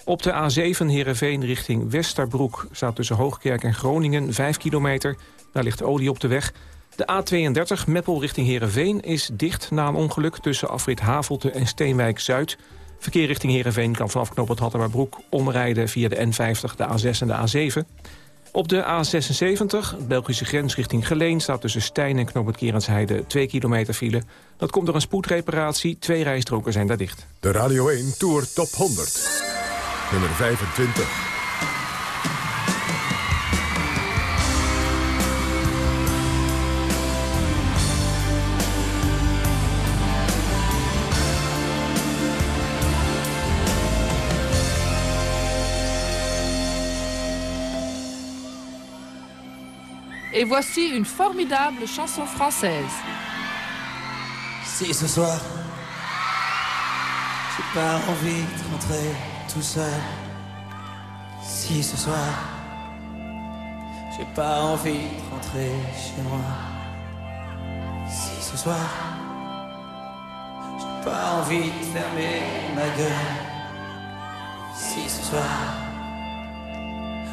Op de A7 Heerenveen richting Westerbroek staat tussen Hoogkerk en Groningen 5 kilometer. Daar ligt olie op de weg. De A32 Meppel richting Heerenveen is dicht na een ongeluk... tussen afrit Havelte en Steenwijk-Zuid. Verkeer richting Heerenveen kan vanaf knooppunt Hattemerbroek omrijden via de N50, de A6 en de A7. Op de A76, Belgische grens richting Geleen... staat tussen Stijn en knooppunt Kerensheide 2 kilometer file. Dat komt door een spoedreparatie. Twee rijstroken zijn daar dicht.
De Radio 1 Tour Top 100. Nummer 25.
Et voici une formidable chanson française.
Si ce soir, j'ai pas envie de rentrer tout seul. Si ce soir, j'ai pas envie de rentrer chez moi. Si ce soir, j'ai pas envie de fermer ma gueule. Si ce soir,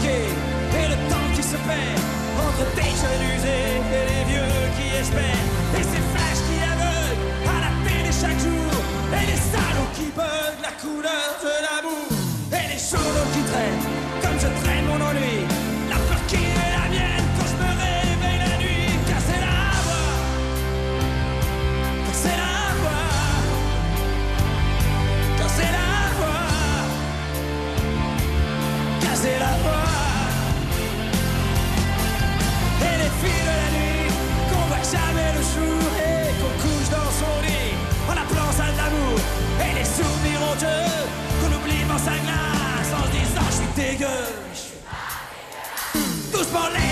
Et le temps qui se perd. Entre des jeunes usés et les vieux qui espèrent. Et ces flashs qui aveuglent à la télé chaque jour. Et les salauds qui bug la couleur de l'amour. Et les journaux qui traînent comme je traîne mon ennui. Disant je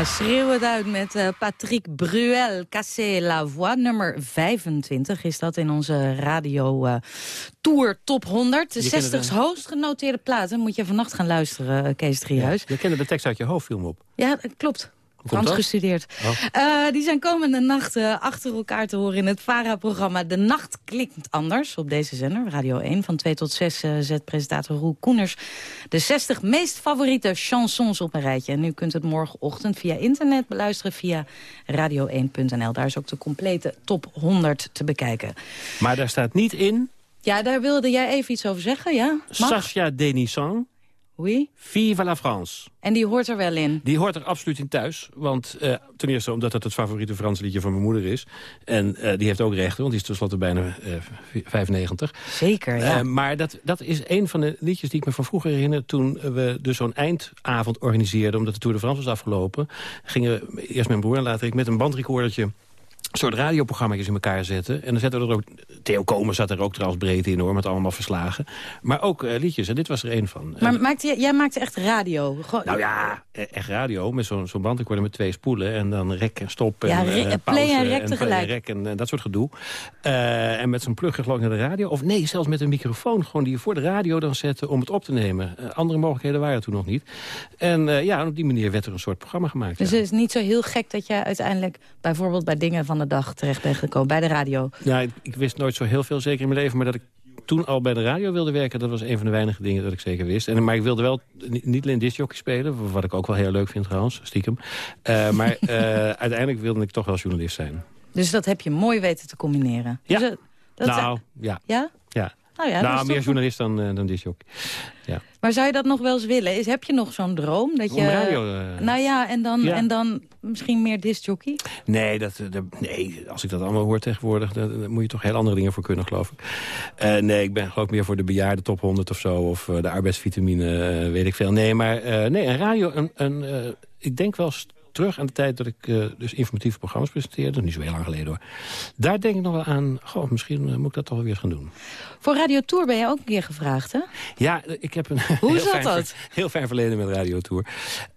Ja, schreeuw het uit met uh, Patrick Bruel, Cassé la Voix. Nummer 25 is dat in onze radio uh, Tour Top 100. De 60 de... hoogst genoteerde platen. Moet je vannacht gaan luisteren, Kees Driehuis.
Ja, je kende de tekst uit je hoofd, op.
Ja, klopt. Frans gestudeerd. Oh. Uh, die zijn komende nachten achter elkaar te horen in het VARA-programma De Nacht Klinkt Anders. Op deze zender, Radio 1. Van 2 tot 6 uh, zet presentator Roel Koeners de 60 meest favoriete chansons op een rijtje. En u kunt het morgenochtend via internet beluisteren via radio1.nl. Daar is ook de complete top 100 te bekijken.
Maar daar staat niet in...
Ja, daar wilde jij even iets over zeggen, ja? Mag?
Sascha.
Oui.
Vive la France.
En die hoort er wel in?
Die hoort er absoluut in thuis. Want uh, ten eerste omdat het het favoriete Franse liedje van mijn moeder is. En uh, die heeft ook rechten, want die is tenslotte bijna uh, 95.
Zeker, ja.
maar dat, dat is een van de liedjes die ik me van vroeger herinner... toen we dus zo'n eindavond organiseerden, omdat de Tour de France was afgelopen. Gingen eerst mijn broer en later ik met een bandrecordertje soort radioprogramma's in elkaar zetten. En dan zetten we er ook... Theo Komen zat er ook trouwens breed in hoor, met allemaal verslagen. Maar ook uh, liedjes, en dit was er één van.
Maar maakte, jij maakte echt radio?
Gewoon... Nou ja, e- echt radio, met zo'n zo'n bandrecorder met twee spoelen. En dan rek en stop en
ja,
re
uh, play en rek tegelijk.
rek en, en, dat soort gedoe. Uh, en met zo'n plugje geloof ik naar de radio. Of nee, zelfs met een microfoon gewoon die je voor de radio dan zette om het op te nemen. andere mogelijkheden waren er toen nog niet. En ja, op die manier werd er een soort programma gemaakt.
Dus
ja.
het is niet zo heel gek dat jij uiteindelijk bijvoorbeeld bij dingen van de dag terecht bent gekomen, bij de radio?
Ja, ik, ik, wist nooit zo heel veel zeker in mijn leven, maar dat ik toen al bij de radio wilde werken, dat was een van de weinige dingen dat ik zeker wist. En, maar ik wilde wel niet alleen discjockey spelen, wat ik ook wel heel leuk vind trouwens, stiekem. Uh, maar uh, uiteindelijk wilde ik toch wel journalist zijn.
Dus dat heb je mooi weten te combineren?
Ja,
dus,
dat nou, ja.
Ja?
Ja.
Nou, ja,
nou meer toch... journalist dan, uh, dan disjockey. Ja.
Maar zou je dat nog wel eens willen? Is, heb je nog zo'n droom? Dat je,
radio, uh...
Nou ja en, dan, ja. en dan misschien meer discjockey?
Nee, dat, dat, nee, als ik dat allemaal hoor tegenwoordig... dan moet je toch heel andere dingen voor kunnen, geloof ik. Uh, nee, ik ben geloof ik meer voor de bejaarde top 100 of zo... of de arbeidsvitamine, weet ik veel. Nee, maar nee, een radio... Een, een, ik denk wel terug aan de tijd dat ik uh, dus informatieve programma's presenteerde. Niet zo heel lang geleden hoor. Daar denk ik nog wel aan, goh, misschien uh, moet ik dat toch wel weer gaan doen.
Voor Radio Tour ben je ook een keer gevraagd, hè?
Ja, ik heb een
Hoe
heel,
zat
fijn,
dat?
heel fijn verleden met Radio Tour.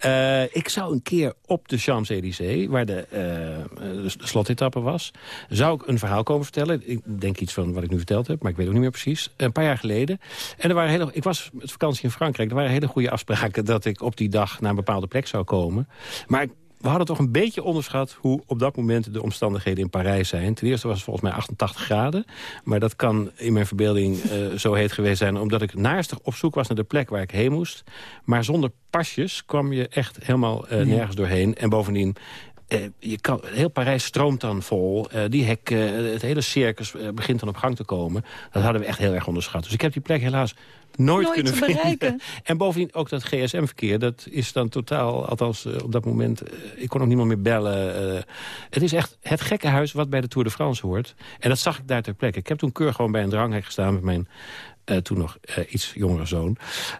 Uh, ik zou een keer op de Champs-Élysées, waar de, de, de slotetappe was... zou ik een verhaal komen vertellen. Ik denk iets van wat ik nu verteld heb, maar ik weet ook niet meer precies. Een paar jaar geleden. En er waren hele, ik was met vakantie in Frankrijk. Er waren hele goede afspraken dat ik op die dag naar een bepaalde plek zou komen. Maar we hadden toch een beetje onderschat hoe op dat moment de omstandigheden in Parijs zijn. Ten eerste was het volgens mij 88 graden. Maar dat kan in mijn verbeelding uh, zo heet geweest zijn... omdat ik naastig op zoek was naar de plek waar ik heen moest. Maar zonder pasjes kwam je echt helemaal uh, nee. nergens doorheen. En bovendien... Uh, je kan, heel Parijs stroomt dan vol. Uh, die hek, uh, het hele circus begint dan op gang te komen. Dat hadden we echt heel erg onderschat. Dus ik heb die plek helaas nooit,
nooit
kunnen
vinden.
Bereiken. En bovendien ook dat GSM-verkeer, dat is dan totaal, althans op dat moment, ik kon ook niemand meer bellen. Uh, het is echt het gekke huis wat bij de Tour de France hoort. En dat zag ik daar ter plekke. Ik heb toen keur gewoon bij een dranghek gestaan met mijn uh, toen nog uh, iets jongere zoon.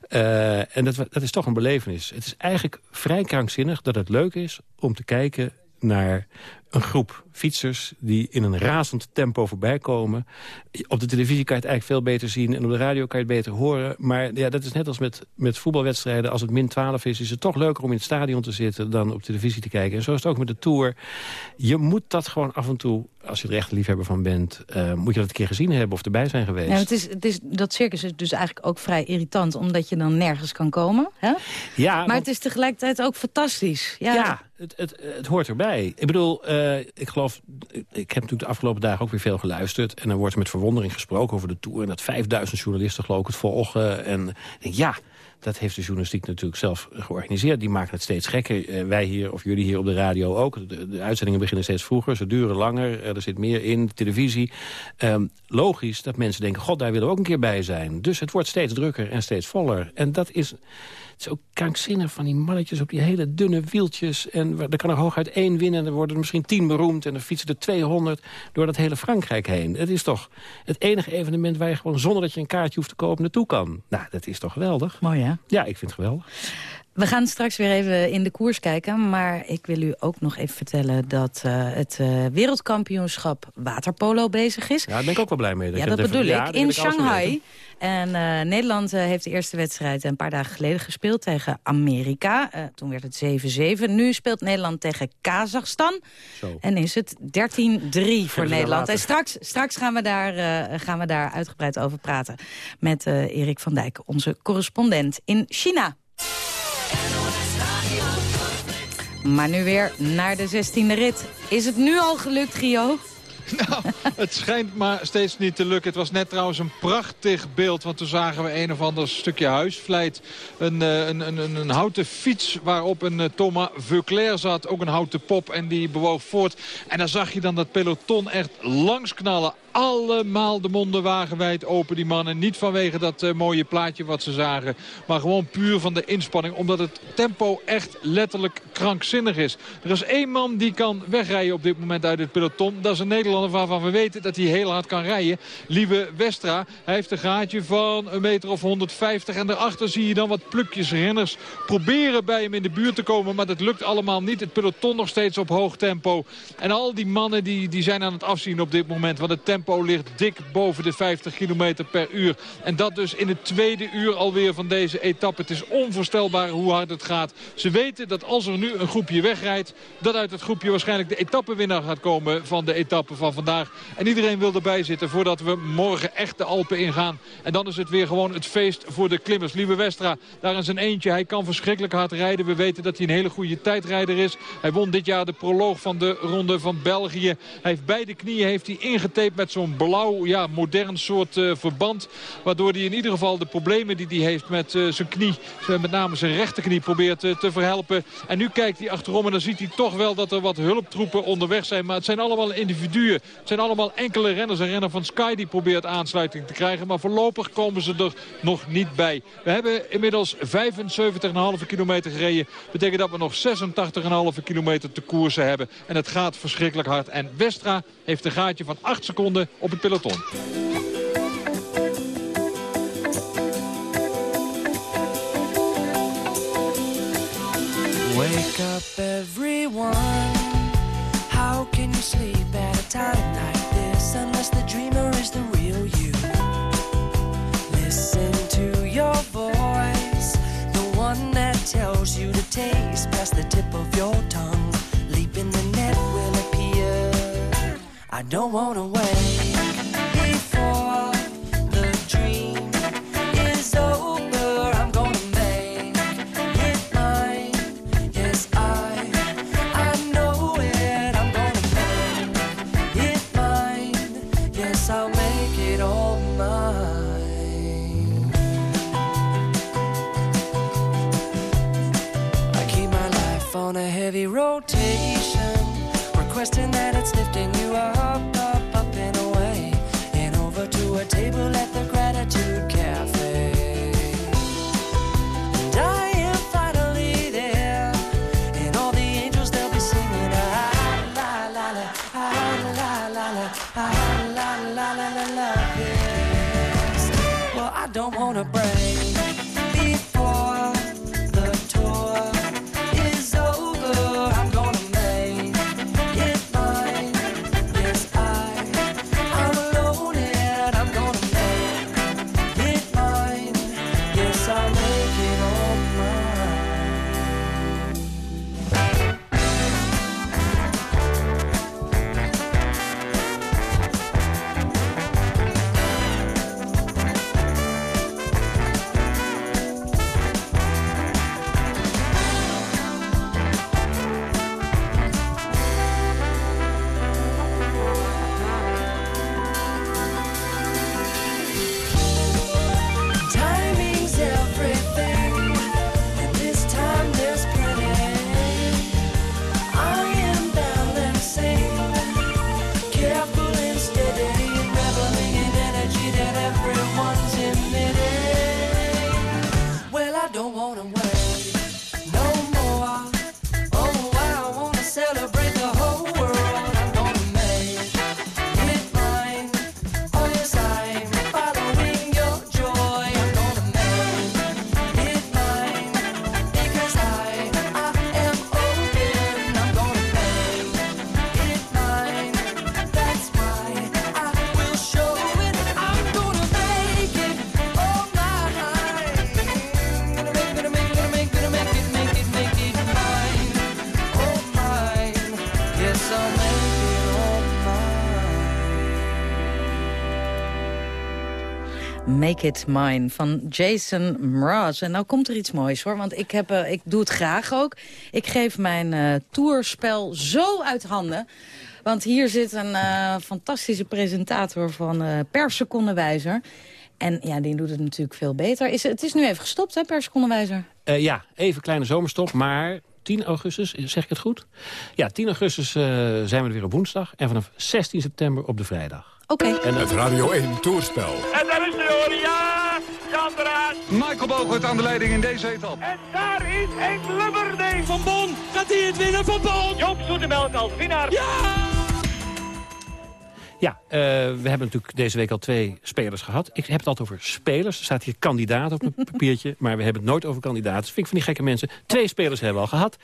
Uh, en dat, dat is toch een belevenis. Het is eigenlijk vrij krankzinnig dat het leuk is om te kijken naar een groep fietsers die in een razend tempo voorbij komen. Op de televisie kan je het eigenlijk veel beter zien... en op de radio kan je het beter horen. Maar ja, dat is net als met, met voetbalwedstrijden. Als het min 12 is, is het toch leuker om in het stadion te zitten... dan op televisie te kijken. En zo is het ook met de Tour. Je moet dat gewoon af en toe, als je er echt liefhebber van bent... Uh, moet je dat een keer gezien hebben of erbij zijn geweest.
Ja, het is, het is, dat circus is dus eigenlijk ook vrij irritant... omdat je dan nergens kan komen. Hè?
Ja,
maar
want...
het is tegelijkertijd ook fantastisch. Ja,
ja het, het, het hoort erbij. Ik bedoel, uh, ik geloof... Ik heb natuurlijk de afgelopen dagen ook weer veel geluisterd... en dan wordt er met verwondering gesproken over de Tour... en dat 5000 journalisten geloof ik het volgen. En ja, dat heeft de journalistiek natuurlijk zelf georganiseerd. Die maken het steeds gekker. Uh, wij hier, of jullie hier op de radio ook. De, uitzendingen beginnen steeds vroeger. Ze duren langer. Uh, er zit meer in. Televisie. Um, logisch dat mensen denken... god, daar willen we ook een keer bij zijn. Dus het wordt steeds drukker en steeds voller. En dat is... Het is ook krankzinnig van die mannetjes op die hele dunne wieltjes. En er kan er hooguit één winnen. En er worden er misschien tien beroemd. En er fietsen er 200 door dat hele Frankrijk heen. Het is toch het enige evenement waar je gewoon zonder dat je een kaartje hoeft te kopen naartoe kan. Nou, dat is toch geweldig?
Mooi, hè?
Ja, ik vind het geweldig.
We gaan straks weer even in de koers kijken. Maar ik wil u ook nog even vertellen dat uh, het uh, wereldkampioenschap waterpolo bezig is.
Ja, daar ben ik ook wel blij mee.
Dat ja, dat bedoel ik. in Shanghai. En uh, Nederland heeft de eerste wedstrijd een paar dagen geleden gespeeld tegen Amerika. toen werd het 7-7. Nu speelt Nederland tegen Kazachstan. Zo. En is het 13-3 voor Nederland. En straks, straks gaan, we daar, gaan we daar uitgebreid over praten. Met Erik van Dijk, onze correspondent in China. Maar nu weer naar de 16e rit. Is het nu al gelukt, Gio?
Nou, het schijnt maar steeds niet te lukken. Het was net trouwens een prachtig beeld. Want toen zagen we een of ander stukje huisvleit. Een, eh, een, een, een, houten fiets waarop een uh, Thomas Veuclair zat. Ook een houten pop. En die bewoog voort. En dan zag je dan dat peloton echt langs knallen allemaal de monden wagenwijd open, die mannen. Niet vanwege dat uh, mooie plaatje wat ze zagen. Maar gewoon puur van de inspanning. Omdat het tempo echt letterlijk krankzinnig is. Er is één man die kan wegrijden op dit moment uit het peloton. Dat is een Nederlander waarvan we weten dat hij heel hard kan rijden. Lieve Westra. Hij heeft een gaatje van een meter of 150. En daarachter zie je dan wat plukjes renners proberen bij hem in de buurt te komen. Maar dat lukt allemaal niet. Het peloton nog steeds op hoog tempo. En al die mannen die, die zijn aan het afzien op dit moment. Want het tempo tempo ligt dik boven de 50 km per uur. En dat dus in het tweede uur alweer van deze etappe. Het is onvoorstelbaar hoe hard het gaat. Ze weten dat als er nu een groepje wegrijdt... dat uit het groepje waarschijnlijk de etappewinnaar gaat komen van de etappe van vandaag. En iedereen wil erbij zitten voordat we morgen echt de Alpen ingaan. En dan is het weer gewoon het feest voor de klimmers. Lieve Westra, daar is een eentje. Hij kan verschrikkelijk hard rijden. We weten dat hij een hele goede tijdrijder is. Hij won dit jaar de proloog van de Ronde van België. Hij heeft beide knieën heeft hij ingetaped met zo'n blauw, ja, modern soort uh, verband. Waardoor hij in ieder geval de problemen die hij heeft met uh, zijn knie, met name zijn rechterknie, probeert te verhelpen. En nu kijkt hij achterom en dan ziet hij toch wel dat er wat hulptroepen onderweg zijn. Maar het zijn allemaal individuen. Het zijn allemaal enkele renners. Een renner van Sky die probeert aansluiting te krijgen. Maar voorlopig komen ze er nog niet bij. We hebben inmiddels 75,5 kilometer gereden. Betekent dat we nog 86,5 kilometer te koersen hebben. En het gaat verschrikkelijk hard. En Westra heeft een gaatje van 8 seconden op het peloton.
Wake up everyone. How can you sleep at a time like this? Unless the dreamer is the real you. Listen to your voice. The one that tells you to taste Past the tip of your tongue I don't want to wait before the dream is over. I'm going to make it mine. Yes, I, I know it. I'm going to make it mine. Yes, I'll make it all mine. I keep my life on a heavy rotation requesting that it's lifting you up, up, up and away, and over to a table at
the Gratitude Make Mine van Jason Mraz. En nou komt er iets moois hoor, want ik, heb, eh, ik doe het graag ook. Ik geef mijn eh, toerspel zo uit handen. Want hier zit een eh, fantastische presentator van Per Secondewijzer. En ja, die doet het natuurlijk veel beter. Is, het is nu even gestopt, hè, Per Secondewijzer?
Ja, even kleine zomerstop, maar 10 augustus, zeg ik het goed? Ja, 10 augustus zijn we er weer op woensdag. En vanaf 16 september op de vrijdag.
Oké.
En
Het Radio 1 Toerspel.
En daar is de! Jandraat!
Michael Bogert aan de leiding in deze etappe.
En daar is Henk Lubberding! Van Bon, gaat hij het winnen van Bon? Joop Zoetemelk als winnaar. Ja!
Ja, eh, we hebben natuurlijk deze week al twee spelers gehad. Ik heb het altijd over spelers. Er staat hier kandidaat op mijn papiertje. Maar we hebben het nooit over kandidaten. Dat vind ik van die gekke mensen. Twee spelers hebben we al gehad.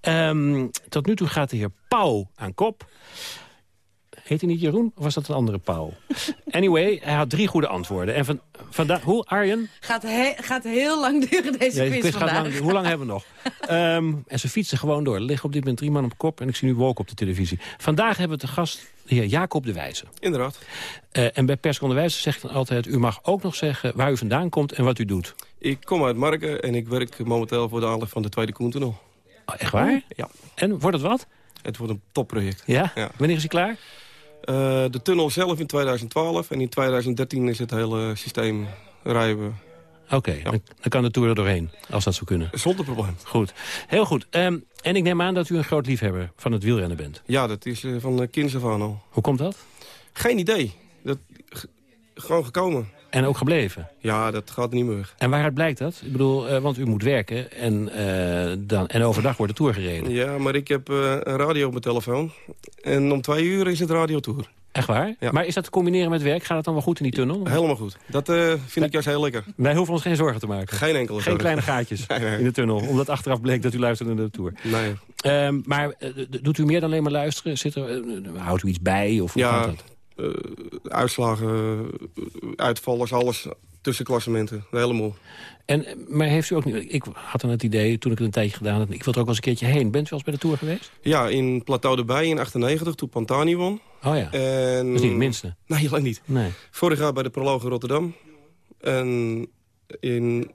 Ehm, tot nu toe gaat de heer Pauw aan kop. Heet hij niet Jeroen? Of was dat een andere Pauw? Anyway, hij had drie goede antwoorden. En van, vandaag, hoe, Arjen?
Gaat, he- gaat heel lang duren deze
Ja,
quiz
quiz
vandaag.
lang- hoe lang hebben we nog? Ehm, en ze fietsen gewoon door. Er liggen op dit moment drie man op kop en ik zie nu wolken op de televisie. Vandaag hebben we te gast de heer Jacob de Wijze.
Inderdaad.
Eh, en bij Perscon de Wijze zegt dan altijd... u mag ook nog zeggen waar u vandaan komt en wat u doet.
Ik kom uit Marken en ik werk momenteel voor de aanleg van de Tweede Koentunnel.
Oh, echt waar?
Ja.
En wordt het wat?
Het wordt een topproject.
Ja? Wanneer is hij klaar?
Eh, de tunnel zelf in 2012 en in 2013 is het hele systeem rijden.
Oké, dan, dan kan de Tour er doorheen, als dat zou kunnen.
Zonder probleem.
Goed, heel goed. Ehm, en ik neem aan dat u een groot liefhebber van het wielrennen bent.
Ja, dat is eh, van uh, kinds af aan al.
Hoe komt dat?
Geen idee. Dat, gewoon gekomen.
En ook gebleven?
Ja, dat gaat niet meer weg.
En waaruit blijkt dat? Ik bedoel, eh, want u moet werken en, eh, dan, en overdag wordt de Tour gereden.
Ja, maar ik heb eh, een radio op mijn telefoon. En om twee uur is het radiotour.
Echt waar? Maar is dat te combineren met werk? Gaat het dan wel goed in die tunnel?
Helemaal goed. Dat vind ik juist heel lekker.
Wij hoeven ons geen zorgen te maken.
Geen enkele
Geen
zorgen.
kleine gaatjes
Nee, nee.
in de tunnel. Omdat achteraf bleek dat u luisterde naar de Tour.
Nee.
Ehm, maar doet u meer dan alleen maar luisteren? Zit er, houdt u iets bij? Of hoe gaat
Ja,
dat?
Eh, uitslagen, eh, uitvallers, alles. Tussenklassementen, helemaal.
En, eh, maar heeft u ook niet... Ik had dan het idee, toen ik het een tijdje gedaan had... ik wil er ook wel eens een keertje heen. Bent u wel eens bij de Tour geweest?
Ja, in Plateau de Bij in 98, toen Pantani won.
Oh ja,
En...
dat is niet het minste.
Nee, lang niet.
Nee.
Vorig jaar bij de Proloog in Rotterdam. En in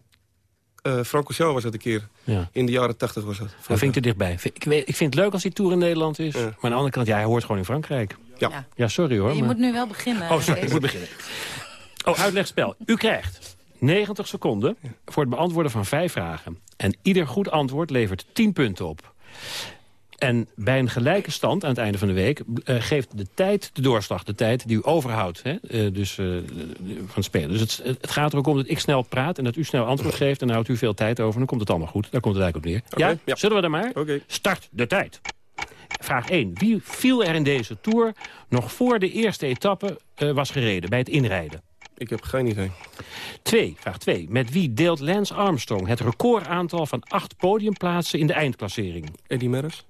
eh Francorchamps was dat een keer.
Ja.
In de jaren 80 was dat.
Dat vind ik te dichtbij. Ik, weet, ik vind het leuk als die Tour in Nederland is. Maar aan de andere kant, ja, hij hoort gewoon in Frankrijk.
Ja,
ja sorry hoor.
Je
maar-
moet nu wel beginnen.
Oh, sorry, ik moet beginnen. Oh, uitlegspel. U krijgt 90 seconden voor het beantwoorden van vijf vragen. En ieder goed antwoord levert 10 punten op. En bij een gelijke stand aan het einde van de week... eh, geeft de tijd de doorslag, de tijd die u overhoudt. Hè? eh, dus, eh, van het spelen. Dus het, het gaat er ook om dat ik snel praat... en dat u snel antwoord geeft. En dan houdt u veel tijd over. En dan komt het allemaal goed. Daar komt het eigenlijk op neer.
Oké,
ja?
ja.
Zullen we dan maar? Start de tijd. Vraag 1. Wie viel er in deze Tour nog voor de eerste etappe eh, was gereden, bij het inrijden?
Ik heb geen idee.
2. Vraag 2. Met wie deelt Lance Armstrong het recordaantal van acht podiumplaatsen in de eindklassering?
Eddie Merris.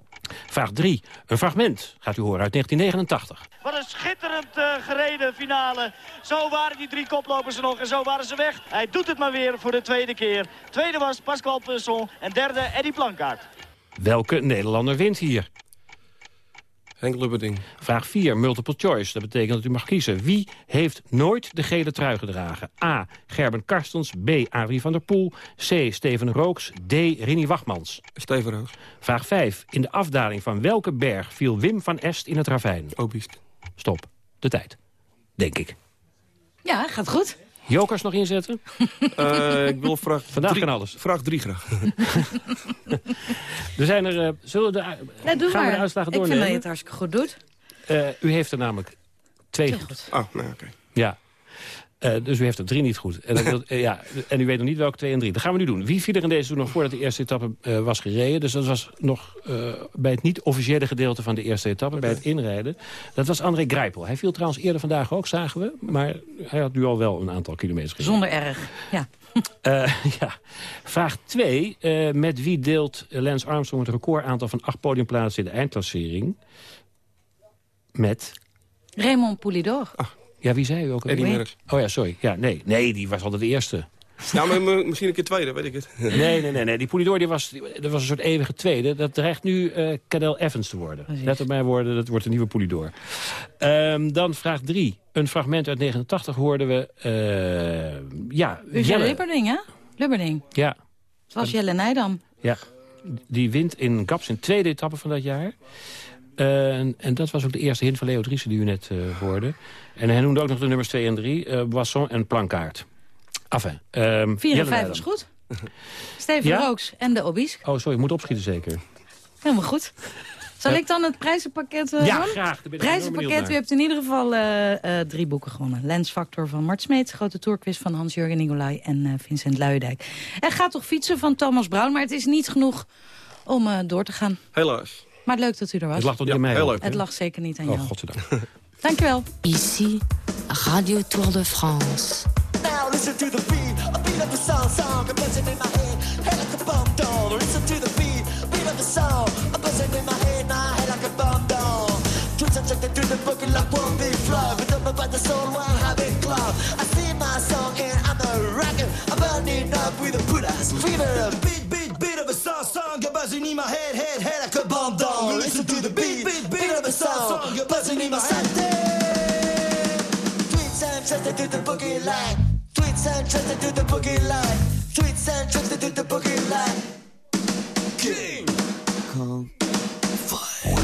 Vraag 3. Een fragment gaat u horen uit 1989.
Wat een schitterend eh, gereden finale. Zo waren die drie koplopers er nog en zo waren ze weg. Hij doet het maar weer voor de tweede keer. Tweede was Pascal Pusson en derde Eddie Plankaart.
Welke Nederlander wint hier?
Henk Lubberding.
Vraag 4, multiple choice. Dat betekent dat u mag kiezen. Wie heeft nooit de gele trui gedragen? A. Gerben Karstens. B. Arie van der Poel. C. Steven Rooks. D. Rini Wachmans.
Steven Rooks.
Vraag 5. In de afdaling van welke berg viel Wim van Est in het ravijn?
Obiest.
Stop. De tijd. Denk ik.
Ja, gaat goed.
Jokers nog inzetten?
Eh, ik wil vraag
Vandaag
drie,
kan alles.
Vraag drie graag.
Er zijn er... eh, zullen we de,
Ja, doe
gaan
maar.
we de uitslagen
ik vind dat je
doornemen?
het hartstikke goed doet.
Eh, u heeft er namelijk twee goed.
Ah, nou oké.
Ja. Eh, dus u heeft er drie niet goed. En, eh, ja, en u weet nog niet welke twee en drie. Dat gaan we nu doen. Wie viel er in deze toen nog voordat de eerste etappe eh, was gereden? Dus dat was nog eh, bij het niet-officiële gedeelte van de eerste etappe, bij het inrijden. Dat was André Grijpel. Hij viel trouwens eerder vandaag ook, zagen we. Maar hij had nu al wel een aantal kilometers gereden.
Zonder erg. Ja.
Eh, ja. Vraag 2. met wie deelt Lance Armstrong het recordaantal van acht podiumplaatsen in de eindklassering? Met...
Raymond Poulidor.
Ja, wie zei u ook?
Eddie? Merckx.
Oh ja, sorry. Ja, nee. nee, die was altijd de eerste.
Nou, maar misschien een keer tweede, weet ik het.
Nee, nee, nee. nee. Die Poulidor die was, die, dat was een soort eeuwige tweede. Dat dreigt nu eh Cadel Evans te worden. Let op mijn woorden, dat wordt een nieuwe Poulidor. Ehm, dan vraag drie. een fragment uit 89 hoorden we... eh, ja,
U
Jelle.
Lubberding, hè? Lubberding.
Ja,
Het was Jelle Nijdam.
ja, die wint in Gaps in tweede etappe van dat jaar. Eh, en, en dat was ook de eerste hint van Leo Driessen die u net eh, hoorde. En hij noemde ook nog de nummers 2 en 3, eh Boisson en Plankaart. Enfin, ehm
4 en
Jelle
5
Nijdam.
was goed. Steven
Ja?
Rooks en de Obies.
Oh, sorry, ik moet opschieten zeker.
Helemaal goed. Zal
Ja.
ik dan het prijzenpakket eh,
Ja,
doen?
graag.
Prijzenpakket, u hebt in ieder geval eh, eh, drie boeken gewonnen. Lens Factor van Mart Smeets, Grote Tourquiz van Hans-Jurgen Nicolai en eh, Vincent Luijendijk. Er gaat toch fietsen van Thomas Brown, maar het is niet genoeg om eh, door te gaan.
Helaas.
Maar leuk dat u er was.
Het lag toch niet
Ja,
aan mij?
heel
hoor?
leuk.
Het lag zeker niet aan jou.
Oh, godzijdank.
Dankjewel.
Ici, Radio Tour de France.
Now listen to the beat, a beat of the song, song, a buzzing in my head, head like a bomb down. Listen to the beat, beat of the song, a buzzing in my head, my head like a bomb down. Twist and check the through the boogie like one big flow, but up about the soul, one habit club. I sing my song and I'm a rocker, I'm burning up with a Buddha's fever. Beat, beat, beat buzzing in my head, head, head like a bomb down. Listen to the beat, beat, beat of a song, a buzzing in my head. Tweets and trusted to the boogie line. Tweets and trusted to the boogie line. Tweets and trusted to the boogie line. King Kong Fire.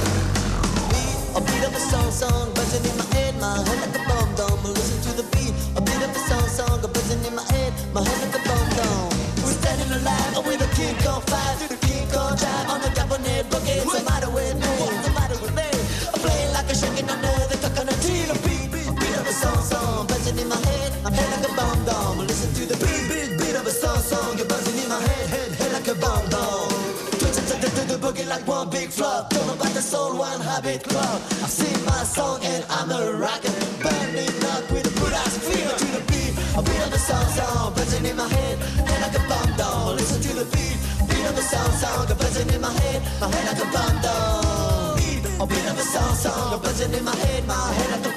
A beat of a song, song, buzzing in my head, my head like a bomb dome. Listen to the beat, a beat of a song, song, buzzing in my head, my head like a bomb dome. We're standing alive with a King Kong five, to Kong drive on the Japanese boogie. What's the matter with me? What's the matter with me? I'm playing like a shaking under the coconut tree. The beat, beat, beat of a song, song, buzzing in my head, my head like a bomb dome. Listen to the beat, beat, beat of a song, song, you're buzzing in my head, head, head like a bomb dome. Twitch and to the boogie like one big flop. Don't know about the soul, one habit club. I sing my song and I'm a rocker, burning up with a Buddha's fever to the beat. A beat of a song, song, buzzing in my my head like a beat of a song, song, buzzing in my head, my head like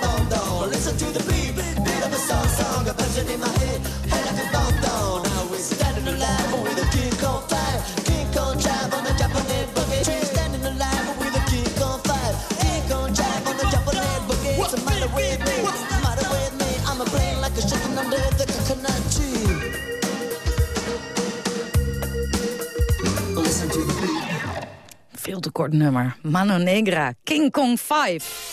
kort nummer. Mano Negra, King Kong 5.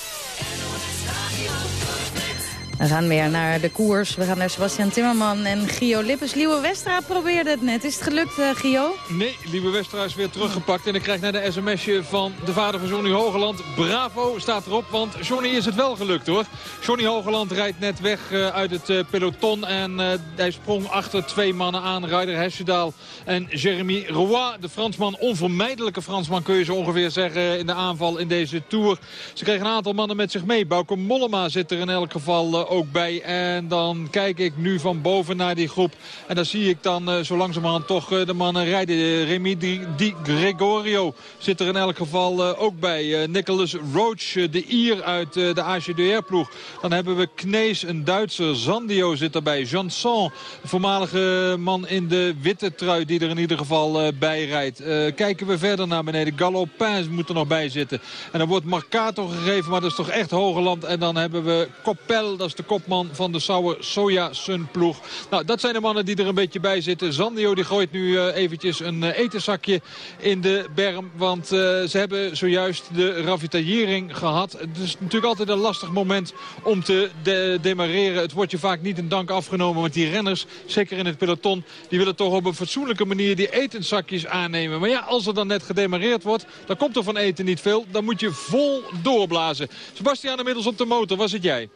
We gaan weer naar de koers. We gaan naar Sebastian Timmerman en Gio Lippes. Liewe Westra probeerde het net. Is het gelukt, Gio?
Nee, Lieve Westra is weer teruggepakt. En ik krijg naar de sms'je van de vader van Johnny Hogeland. Bravo staat erop, want Johnny is het wel gelukt hoor. Johnny Hogeland rijdt net weg eh, uit het eh, peloton. En hij sprong achter twee mannen aan. Ryder Hesjedaal en Jeremy Roy. De Fransman, onvermijdelijke Fransman kun je zo ongeveer zeggen in de aanval in deze Tour. Ze kregen een aantal mannen met zich mee. Bauke Mollema zit er in elk geval ook bij. En dan kijk ik nu van boven naar die groep. En dan zie ik dan eh, zo langzamerhand toch eh, de mannen rijden. Eh, Remy Di, Di Gregorio zit er in elk geval ook bij. Nicholas Roach, de Ier uit de AGDR-ploeg. Dan hebben we Knees, een Duitser. Zandio zit erbij. Janson, voormalige man in de witte trui die er in ieder geval bij rijdt. Kijken we verder naar beneden. Galopin moet er nog bij zitten. En dan wordt Marcato gegeven, maar dat is toch echt Hogeland. En dan hebben we Koppel, dat is de kopman van de Sauer Soja Sun ploeg. Nou, dat zijn de mannen die er een beetje bij zitten. Zandio die gooit nu eh, eventjes een eh, etenzakje in de berm. Want eh, ze hebben zojuist de ravitaillering gehad. Het is natuurlijk altijd een lastig moment om te de demareren. Het wordt je vaak niet in dank afgenomen. Want die renners, zeker in het peloton, die willen toch op een fatsoenlijke manier die etenzakjes aannemen. Maar ja, als er dan net gedemareerd wordt, dan komt er van eten niet veel. Dan moet je vol doorblazen. Sebastian inmiddels op de motor, was het jij?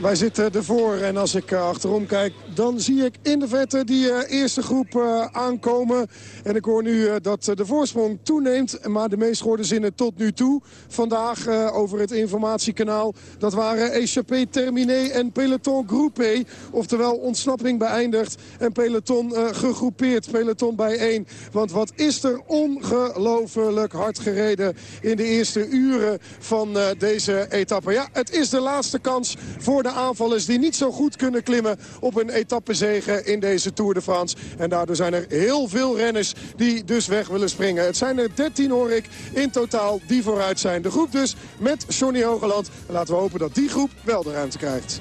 Wij zitten ervoor en als ik eh, achterom kijk, dan zie ik in de verte die eh, eerste groep eh, aankomen. En ik hoor nu eh, dat de voorsprong toeneemt, maar de meest gehoorde zinnen tot nu toe. Vandaag over het informatiekanaal, dat waren Echappé Terminé en Peloton Groupé. Oftewel ontsnapping beëindigd en peloton gegroepeerd, peloton bijeen. Want wat is er ongelooflijk hard gereden in de eerste uren van deze etappe. Ja, het is de laatste kans voor de aanvallers die niet zo goed kunnen klimmen op een etappe etappezege in deze Tour de France. En daardoor zijn er heel veel renners die dus weg willen springen. Het zijn er 13 hoor ik in totaal die vooruit zijn. De groep dus met Johnny Hogeland. En laten we hopen dat die groep wel de ruimte krijgt.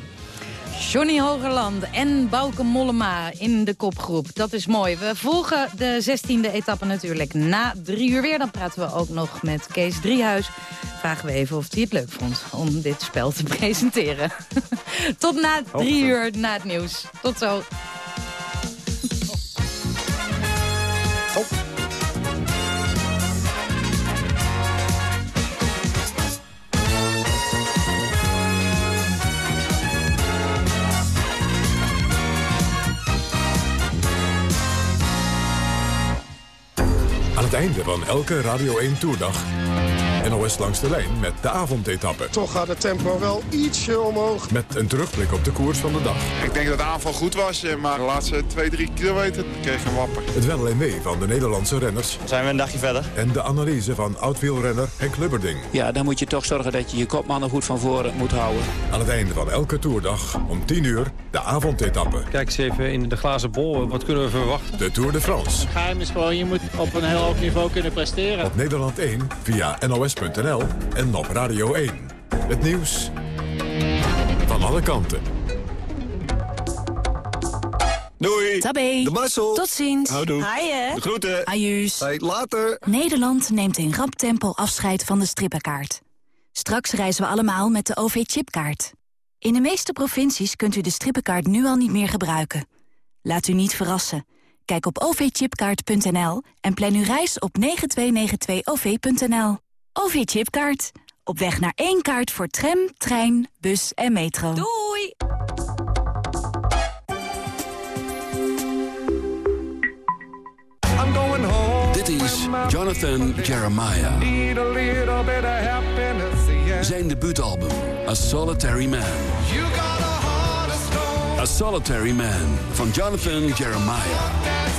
Johnny Hogerland en Bauke Mollema in de kopgroep. Dat is mooi. We volgen de 16e etappe natuurlijk na drie uur weer. Dan praten we ook nog met Kees Driehuis. Vragen we even of hij het leuk vond om dit spel te presenteren. Tot na drie uur na het nieuws. Tot zo.
Het einde van elke Radio 1 Toerdag. NOS langs de lijn met de avondetappe.
Toch gaat het tempo wel ietsje omhoog.
Met een terugblik op de koers van de dag.
Ik denk dat de aanval goed was, eh, maar de laatste 2, 3 kilometer kreeg een wapper.
Het wel en mee van de Nederlandse renners.
Zijn we een dagje verder?
En de analyse van oud-wielrenner Henk Lubberding.
Ja, dan moet je toch zorgen dat je je kopmannen goed van voren moet houden.
Aan het einde van elke toerdag om 10 uur de avondetappe.
Kijk eens even in de glazen bol. Wat kunnen we verwachten?
De Tour de France.
Geheim is gewoon, je moet op een heel hoog niveau kunnen presteren.
Op Nederland 1 via nos.nl en op Radio 1. Het nieuws van alle kanten.
Doei.
Tabé.
De Marcel.
Tot ziens.
Houdoe.
Haaien.
De groeten.
Ajuus.
Hey, later.
Nederland neemt in rap tempo afscheid van de strippenkaart. Straks reizen we allemaal met de OV-chipkaart. In de meeste provincies kunt u de strippenkaart nu al niet meer gebruiken. Laat u niet verrassen. Kijk op ovchipkaart.nl en plan uw reis op 9292-OV.nL. OV-chipkaart. Op weg naar één kaart voor tram, trein, bus en metro.
Doei!
Dit is Jonathan Jeremiah.
Of.
Zijn debuutalbum, A Solitary Man.
Of.
A Solitary Man van Jonathan Jeremiah.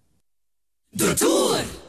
De Tour.